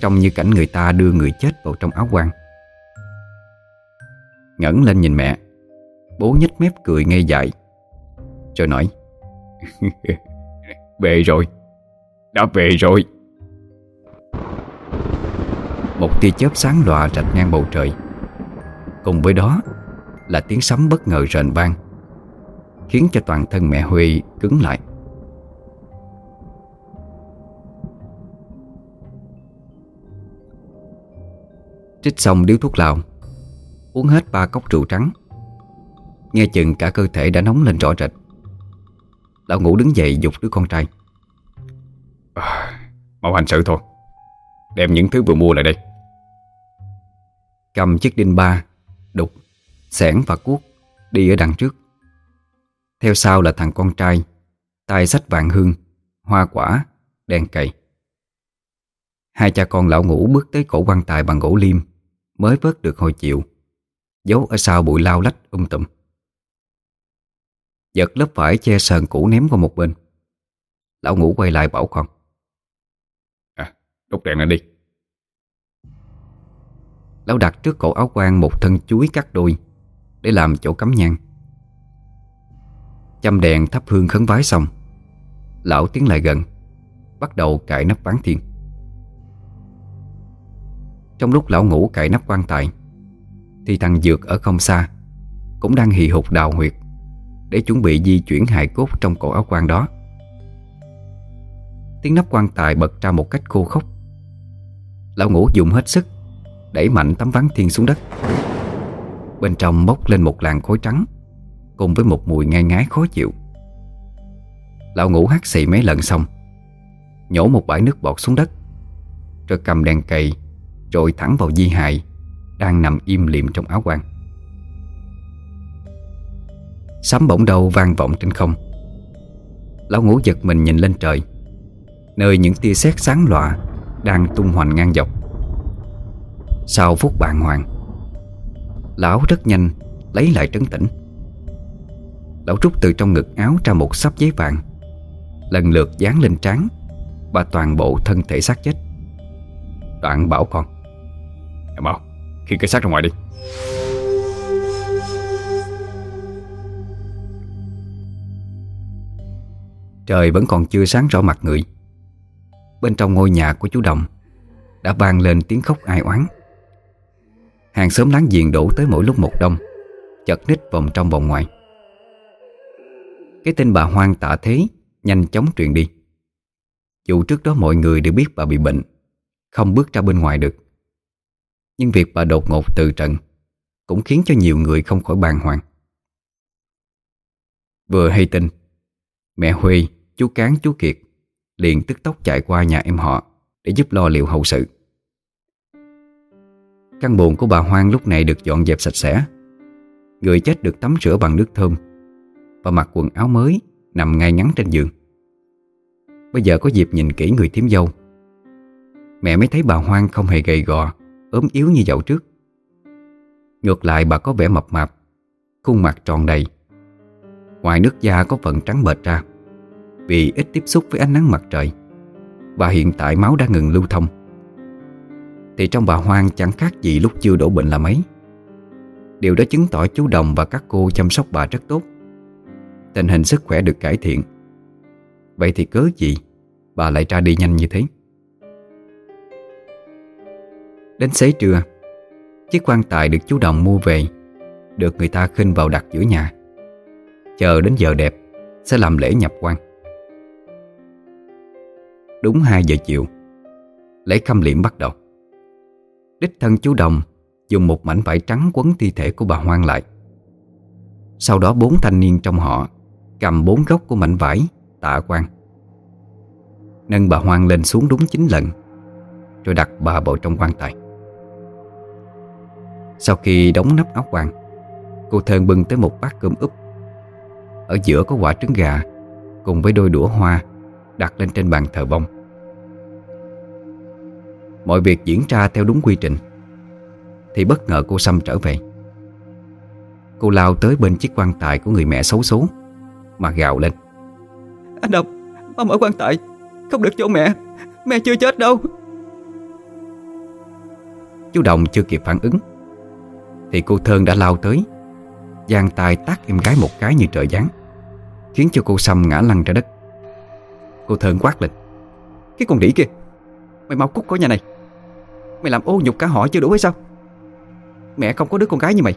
Trông như cảnh người ta đưa người chết vào trong áo quan. Ngẩng lên nhìn mẹ. Bố nhếch mép cười ngây dại. Rồi nói, Về rồi. Đã về rồi. Một tia chớp sáng lòa rạch ngang bầu trời. Cùng với đó Là tiếng sấm bất ngờ rền vang, Khiến cho toàn thân mẹ Huy cứng lại. Trích xong điếu thuốc lào. Uống hết ba cốc rượu trắng. Nghe chừng cả cơ thể đã nóng lên rõ rệt. Lão ngủ đứng dậy dục đứa con trai. À, Mau hành sự thôi. Đem những thứ vừa mua lại đây. Cầm chiếc đinh ba Đục, xẻng và cuốc Đi ở đằng trước. Theo sau là thằng con trai tay sách vàng hương, hoa quả, đèn cày. Hai cha con lão ngủ bước tới cổ quan tài bằng gỗ liêm Mới vớt được hồi chịu Giấu ở sau bụi lao lách um tùm. Giật lớp vải che sờn cũ ném qua một bên. Lão ngủ quay lại bảo con. À, đốt đèn lên đi. Lão đặt trước cổ áo quan một thân chuối cắt đôi Để làm chỗ cắm nhang. Chăm đèn thắp hương khấn vái xong Lão tiến lại gần Bắt đầu cài nắp bán thiên trong lúc lão ngủ cậy nắp quan tài, Thì thằng Dược ở không xa Cũng đang hì hục đào huyệt để chuẩn bị di chuyển hài cốt trong cổ áo quan đó. Tiếng nắp quan tài bật ra một cách khô khốc. Lão ngủ dùng hết sức Đẩy mạnh tấm ván thiên xuống đất. Bên trong bốc lên một làn khói trắng, Cùng với một mùi ngai ngái khó chịu. Lão ngủ hắt xì mấy lần xong, Nhổ một bãi nước bọt xuống đất, Rồi cầm đèn cầy rồi thẳng vào di hại Đang nằm im liệm trong áo quan Sấm bỗng đầu vang vọng trên không. Lão ngủ giật mình nhìn lên trời, Nơi những tia sét sáng lọa Đang tung hoành ngang dọc. Sau phút bàng hoàng, Lão rất nhanh Lấy lại trấn tĩnh. Lão rút từ trong ngực áo ra một sắp giấy vàng, Lần lượt dán lên trán Và toàn bộ thân thể xác chết. Đoạn bảo con Em bảo, Khi cái xác ra ngoài đi. Trời vẫn còn chưa sáng rõ mặt người. Bên trong ngôi nhà của chú Đồng Đã vang lên tiếng khóc ai oán. Hàng xóm láng giềng đổ tới mỗi lúc một đông, Chật ních vòng trong vòng ngoài. Cái tên bà hoang tạ thế Nhanh chóng truyền đi. Dù trước đó mọi người đều biết bà bị bệnh, Không bước ra bên ngoài được. Nhưng việc bà đột ngột từ trận Cũng khiến cho nhiều người không khỏi bàng hoàng Vừa hay tin Mẹ Huy, chú Cán, chú Kiệt liền tức tốc chạy qua nhà em họ để giúp lo liệu hậu sự. Căn buồn của bà Hoang lúc này được dọn dẹp sạch sẽ. Người chết được tắm rửa bằng nước thơm và mặc quần áo mới nằm ngay ngắn trên giường. Bây giờ có dịp nhìn kỹ người thiếm dâu. Mẹ mới thấy bà Hoang không hề gầy gò, ốm yếu như dạo trước. Ngược lại bà có vẻ mập mạp, khuôn mặt tròn đầy. Ngoài nước da có phần trắng bệch ra Vì ít tiếp xúc với ánh nắng mặt trời Và hiện tại máu đã ngừng lưu thông. Thì trong bà Hoang chẳng khác gì lúc chưa đổ bệnh là mấy. Điều đó chứng tỏ chú Đồng và các cô chăm sóc bà rất tốt. Tình hình sức khỏe được cải thiện. Vậy thì cớ gì Bà lại ra đi nhanh như thế? Đến xế trưa. Chiếc quan tài được chú Đồng mua về, Được người ta khinh vào đặt giữa nhà. Chờ đến giờ đẹp, Sẽ làm lễ nhập quan. Đúng 2 giờ chiều, Lễ khâm liệm bắt đầu. Đích thân chú Đồng Dùng một mảnh vải trắng quấn thi thể của bà Hoang lại. Sau đó bốn thanh niên trong họ Cầm bốn góc của mảnh vải Tạ quan. Nâng bà Hoang lên xuống đúng 9 lần, Rồi đặt bà vào trong quan tài. Sau khi đóng nắp áo quan Cô Thơn bưng tới một bát cơm úp. Ở giữa có quả trứng gà Cùng với đôi đũa hoa Đặt lên trên bàn thờ vong Mọi việc diễn ra theo đúng quy trình Thì bất ngờ cô Sâm trở về. Cô lao tới bên chiếc quan tài của người mẹ xấu số Mà gào lên. Anh Đồng Mau mở quan tài Không được cho mẹ Mẹ chưa chết đâu. Chú Đồng chưa kịp phản ứng thì cô Thơn đã lao tới. Giang tay tát em gái một cái như trời giáng, Khiến cho cô Sâm ngã lăn ra đất. Cô Thơn quát lên, Cái con đĩ kia, Mày mau cút khỏi nhà này. Mày làm ô nhục cả họ chưa đủ hay sao? Mẹ không có đứa con gái như mày,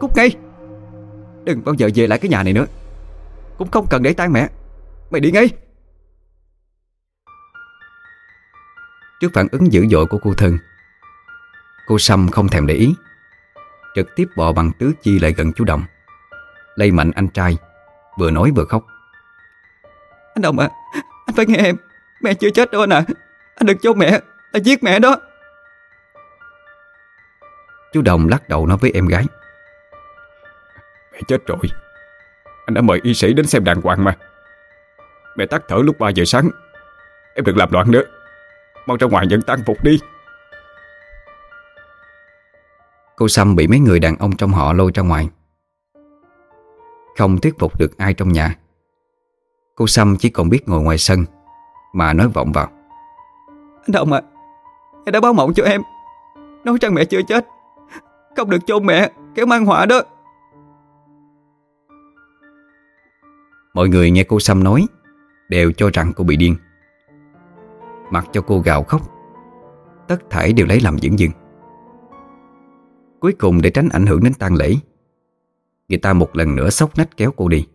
Cút ngay. Đừng bao giờ về lại cái nhà này nữa. Cũng không cần để tang mẹ, Mày đi ngay. Trước phản ứng dữ dội của cô Thơn, Cô Sâm không thèm để ý. Trực tiếp bò bằng tứ chi lại gần chú Đồng. Lây mạnh anh trai Vừa nói vừa khóc. Anh Đồng à Anh phải nghe em. Mẹ chưa chết đâu anh à Anh đừng cho mẹ Anh giết mẹ đó. Chú Đồng lắc đầu nói với em gái. Mẹ chết rồi. Anh đã mời y sĩ đến xem đàng hoàng mà. Mẹ tắt thở lúc 3 giờ sáng. Em đừng làm loạn nữa. Mau ra ngoài nhận tang phục đi Cô Sâm bị mấy người đàn ông trong họ lôi ra ngoài. Không thuyết phục được ai trong nhà. Cô Sâm chỉ còn biết ngồi ngoài sân Mà nói vọng vào. Anh Đồng à Em đã báo mộng cho em. Nói rằng mẹ chưa chết Không được chôn mẹ Kéo mang họa đó. Mọi người nghe cô Sâm nói Đều cho rằng cô bị điên. Mặc cho cô gào khóc Tất thảy đều lấy làm dưỡng dưng Cuối cùng để tránh ảnh hưởng đến tang lễ. Người ta một lần nữa sốc nách kéo cô đi.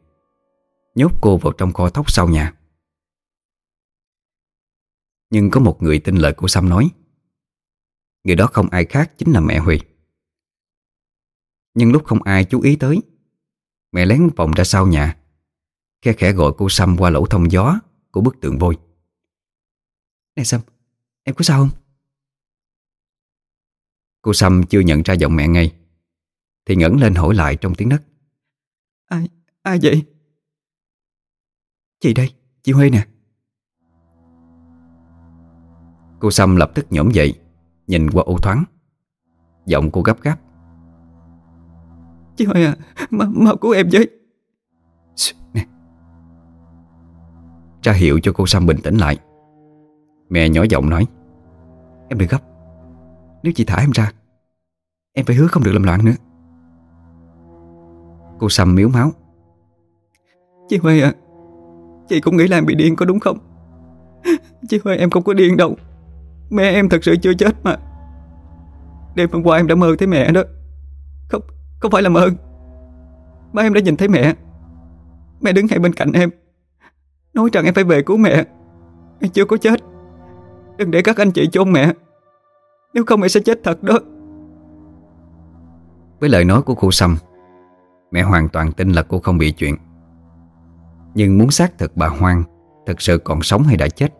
Nhốt cô vào trong kho thóc sau nhà. Nhưng có một người tin lời của Sam nói. Người đó không ai khác chính là mẹ Huy Nhưng lúc không ai chú ý tới Mẹ lén vòng ra sau nhà Khe khẽ gọi cô Sam qua lỗ thông gió Của bức tượng vôi. Nè Sam, Em có sao không? Cô Sâm chưa nhận ra giọng mẹ ngay Thì ngẩng lên hỏi lại trong tiếng nấc. Ai, ai vậy? Chị đây, chị Huê nè. Cô Sâm lập tức nhổm dậy Nhìn qua ô thoáng. Giọng cô gấp gáp. Chị Huê à, mau, mau cứu em với. Nè. Ra hiệu cho cô Sâm bình tĩnh lại. Mẹ nhỏ giọng nói Em đừng gấp nếu chị thả em ra, Em phải hứa không được làm loạn nữa. Cô sầm miếu máu. Chị Huê à Chị cũng nghĩ là em bị điên có đúng không? Chị Huê em không có điên đâu. Mẹ em thật sự chưa chết mà. Đêm hôm qua em đã mơ thấy mẹ đó. Không không phải là mơ. Mà em đã nhìn thấy mẹ. Mẹ đứng ngay bên cạnh em. Nói rằng em phải về cứu mẹ. Em chưa có chết. Đừng để các anh chị chôn mẹ. Nếu không mẹ sẽ chết thật đó. Với lời nói của cô Sâm Mẹ hoàn toàn tin là cô không bị chuyện. Nhưng muốn xác thực bà Hoang Thật sự còn sống hay đã chết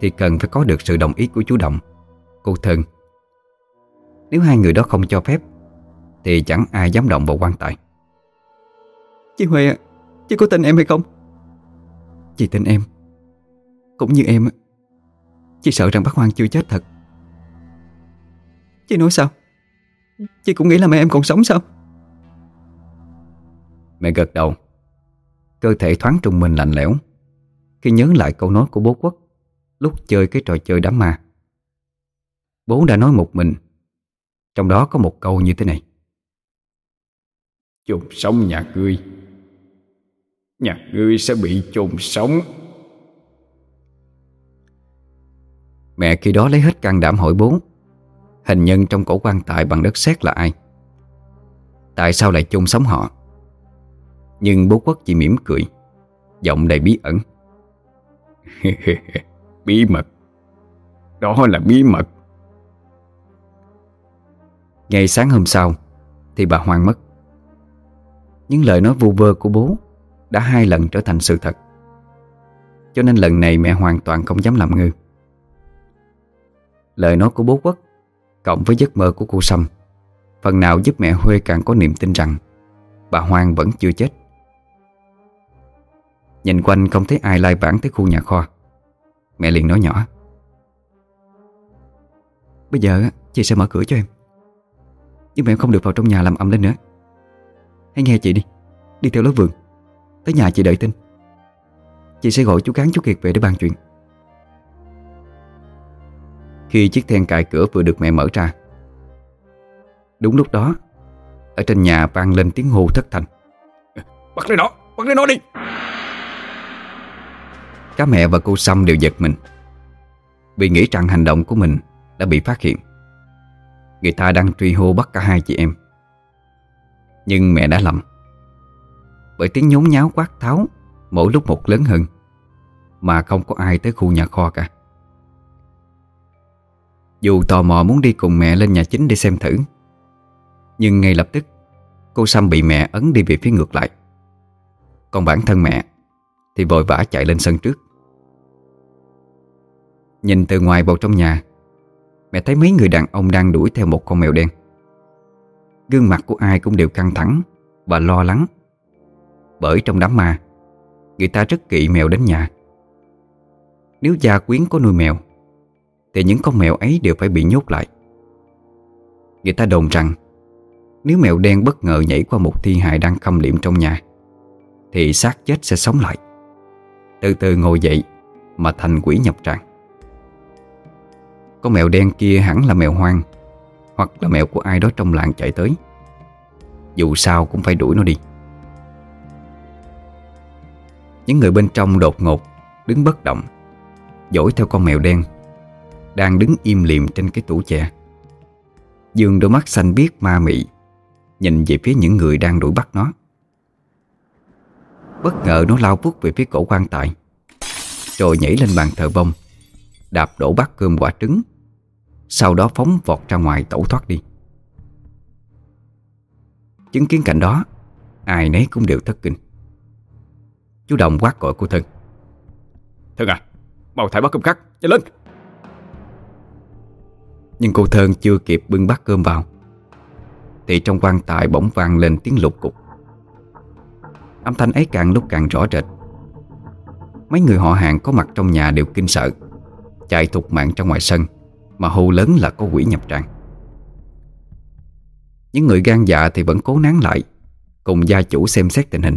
Thì cần phải có được sự đồng ý của chú Động Cô Thân. Nếu hai người đó không cho phép Thì chẳng ai dám động vào quan tài. Chị Huệ Chị có tin em hay không? Chị tin em. Cũng như em Chị sợ rằng bác Hoang chưa chết thật Chị nói sao? Chị cũng nghĩ là mẹ em còn sống sao? Mẹ gật đầu. Cơ thể thoáng trùng mình lạnh lẽo. Khi nhớ lại câu nói của bố quốc Lúc chơi cái trò chơi đám ma. Bố đã nói một mình. Trong đó có một câu như thế này. Chôn sống nhà ngươi. Nhà ngươi sẽ bị chôn sống. Mẹ khi đó lấy hết can đảm hỏi bố Hình nhân trong cổ quan tài bằng đất sét là ai? Tại sao lại chôn sống họ? Nhưng bố quốc chỉ mỉm cười, Giọng đầy bí ẩn. Bí mật. Đó là bí mật. Ngày sáng hôm sau, Thì bà Hoàng mất. Những lời nói vu vơ của bố Đã hai lần trở thành sự thật. Cho nên lần này mẹ hoàn toàn không dám làm ngư Lời nói của bố quốc Cộng với giấc mơ của cô Sâm. Phần nào giúp mẹ Huê càng có niềm tin rằng Bà Hoang vẫn chưa chết. Nhìn quanh không thấy ai lai vãng tới khu nhà kho. Mẹ liền nói nhỏ. Bây giờ chị sẽ mở cửa cho em. Nhưng mà em không được vào trong nhà làm âm lên nữa. Hãy nghe chị đi. Đi theo lối vườn. Tới nhà chị đợi tin. Chị sẽ gọi chú Cán chú Kiệt về để bàn chuyện. Khi chiếc then cài cửa vừa được mẹ mở ra. Đúng lúc đó Ở trên nhà vang lên tiếng hô thất thành Bắt lấy nó, bắt lấy nó đi. Cả mẹ và cô Sâm đều giật mình Vì nghĩ rằng hành động của mình đã bị phát hiện. Người ta đang truy hô bắt cả hai chị em. Nhưng mẹ đã lầm Bởi tiếng nhốn nháo quát tháo Mỗi lúc một lớn hơn Mà không có ai tới khu nhà kho cả dù tò mò muốn đi cùng mẹ lên nhà chính để xem thử. Nhưng ngay lập tức, Cô Sam bị mẹ ấn đi về phía ngược lại. Còn bản thân mẹ Thì vội vã chạy lên sân trước. Nhìn từ ngoài vào trong nhà, Mẹ thấy mấy người đàn ông đang đuổi theo một con mèo đen. Gương mặt của ai cũng đều căng thẳng Và lo lắng, Bởi trong đám ma, Người ta rất kỵ mèo đến nhà. Nếu gia quyến có nuôi mèo thì những con mèo ấy đều phải bị nhốt lại. Người ta đồn rằng, Nếu mèo đen bất ngờ nhảy qua một thi hài đang khâm liệm trong nhà, Thì xác chết sẽ sống lại. Từ từ ngồi dậy Mà thành quỷ nhập tràng. Con mèo đen kia hẳn là mèo hoang, Hoặc là mèo của ai đó trong làng chạy tới. Dù sao cũng phải đuổi nó đi. Những người bên trong đột ngột Đứng bất động Dỗi theo con mèo đen đang đứng im liềm trên cái tủ chè. Dương đôi mắt xanh biếc ma mị, Nhìn về phía những người đang đuổi bắt nó. Bất ngờ nó lao vút về phía cổ quan tài, Rồi nhảy lên bàn thờ bông, Đạp đổ bát cơm quả trứng, sau đó phóng vọt ra ngoài tẩu thoát đi. Chứng kiến cảnh đó, Ai nấy cũng đều thất kinh. Chú Đồng quát gọi cô thân. Thân à Mau thải bát cơm khác, Nhanh lên! Nhưng cô thân chưa kịp bưng bát cơm vào. Thì trong quan tài bỗng vang lên tiếng lục cục. Âm thanh ấy càng lúc càng rõ rệt. Mấy người họ hàng có mặt trong nhà đều kinh sợ Chạy thục mạng ra ngoài sân mà hô lớn là có quỷ nhập tràng. Những người gan dạ thì vẫn cố nán lại Cùng gia chủ xem xét tình hình.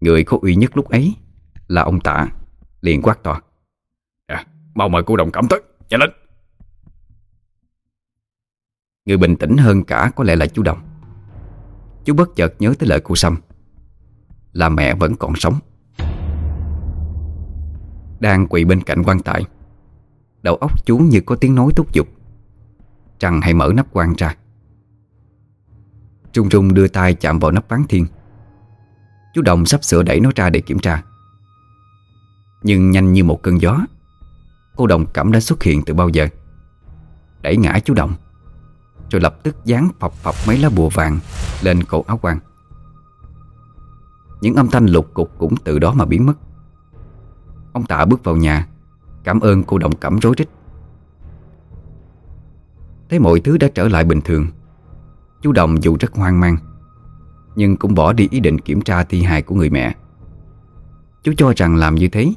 Người có uy nhất lúc ấy Là ông tạ liền quát to. À, Mau mời cô đồng cảm tới Nhanh lên. Người bình tĩnh hơn cả có lẽ là chú Đồng. Chú bất chợt nhớ tới lời cô Sâm. Là mẹ vẫn còn sống. Đang quỳ bên cạnh quan tài, Đầu óc chú như có tiếng nói thúc giục. Trăng hãy mở nắp quan ra. Trung Trung đưa tay chạm vào nắp bán thiên Chú Đồng sắp sửa đẩy nó ra để kiểm tra. Nhưng nhanh như một cơn gió, Cô Đồng Cẩm đã xuất hiện từ bao giờ. Đẩy ngã chú Đồng. Rồi lập tức dán phập phập mấy lá bùa vàng Lên cổ áo quan. Những âm thanh lục cục cũng từ đó mà biến mất. Ông Tạ bước vào nhà, Cảm ơn cô Đồng cảm rối rít. Thấy mọi thứ đã trở lại bình thường. Chú Đồng dù rất hoang mang, Nhưng cũng bỏ đi ý định kiểm tra thi hài của người mẹ. Chú cho rằng làm như thế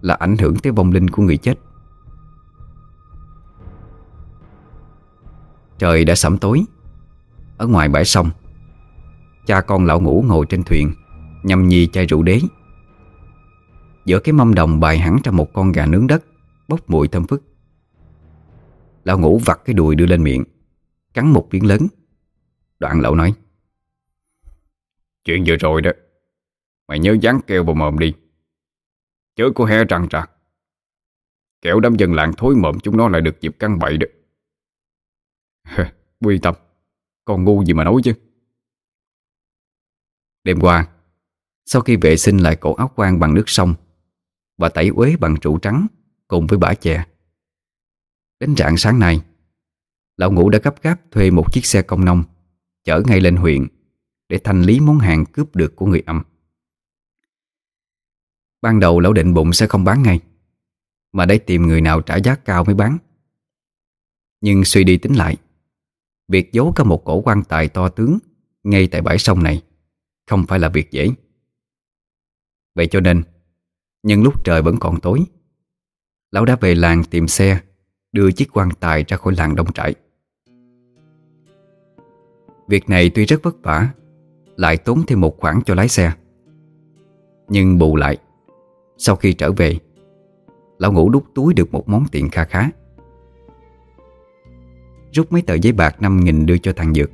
Là ảnh hưởng tới vong linh của người chết. Trời đã sẩm tối. Ở ngoài bãi sông, Cha con lão ngủ ngồi trên thuyền, nhâm nhi chai rượu đế. Giữa cái mâm đồng bày hẳn ra một con gà nướng đất, Bốc mùi thơm phức. Lão ngủ vặt cái đùi đưa lên miệng, Cắn một miếng lớn. Đoạn lão nói, Chuyện vừa rồi đó, Mày nhớ dán keo vào mồm đi. Chớ có he răng ra. Kẻo đám dân làng thối mộm chúng nó lại được dịp căng bậy đó. Quy tâm. Còn ngu gì mà nói chứ? Đêm qua, Sau khi vệ sinh lại cổ áo quan bằng nước sông Và tẩy uế bằng trụ trắng Cùng với bã chè. Đến rạng sáng nay, Lão ngũ đã gấp gáp thuê một chiếc xe công nông Chở ngay lên huyện Để thanh lý món hàng cướp được của người âm. Ban đầu lão định bụng sẽ không bán ngay, Mà để tìm người nào trả giá cao mới bán. Nhưng suy đi tính lại Việc giấu cả một cổ quan tài to tướng Ngay tại bãi sông này Không phải là việc dễ. Vậy cho nên Nhân lúc trời vẫn còn tối, Lão đã về làng tìm xe, Đưa chiếc quan tài ra khỏi làng đông trại. Việc này tuy rất vất vả, Lại tốn thêm một khoản cho lái xe. Nhưng bù lại, Sau khi trở về, Lão ngủ đút túi được một món tiền kha khá. Rút mấy tờ giấy bạc 5 nghìn đưa cho thằng Dược.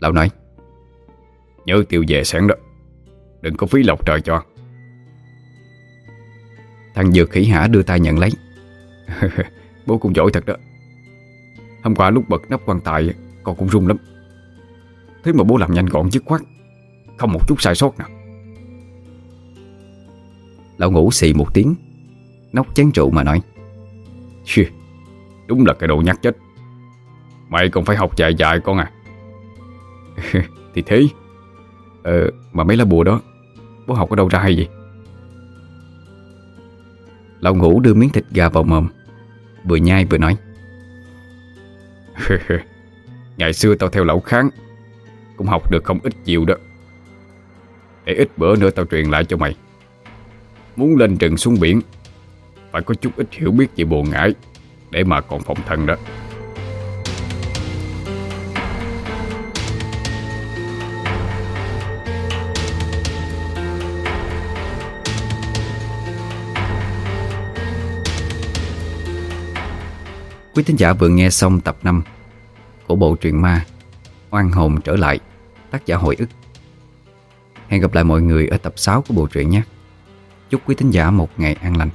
Lão nói, Nhớ tiêu về sáng đó, Đừng có phí lộc trời cho. Thằng Dược khỉ hả đưa tay nhận lấy. Bố cũng giỏi thật đó. Hôm qua lúc bật nắp quan tài, Con cũng run lắm. Thế mà bố làm nhanh gọn dứt khoát, Không một chút sai sót nào. Lão ngủ xì một tiếng, Nóc chén rượu mà nói Đúng là cái đồ nhắc chết. Mày còn phải học dài dài con à. Thì thế. Ờ mà mấy lá bùa đó, Bố học ở đâu ra hay gì Lão ngủ đưa miếng thịt gà vào mồm, Vừa nhai vừa nói. Ngày xưa tao theo lão kháng, Cũng học được không ít nhiều đó. Để ít bữa nữa tao truyền lại cho mày. Muốn lên rừng xuống biển, Phải có chút ít hiểu biết về bồ ngải Để mà còn phòng thân đó. Quý thính giả vừa nghe xong tập 5 Của bộ truyện ma Oan hồn trở lại, Tác giả hồi ức. Hẹn gặp lại mọi người ở tập 6 của bộ truyện nhé. Chúc quý thính giả một ngày an lành.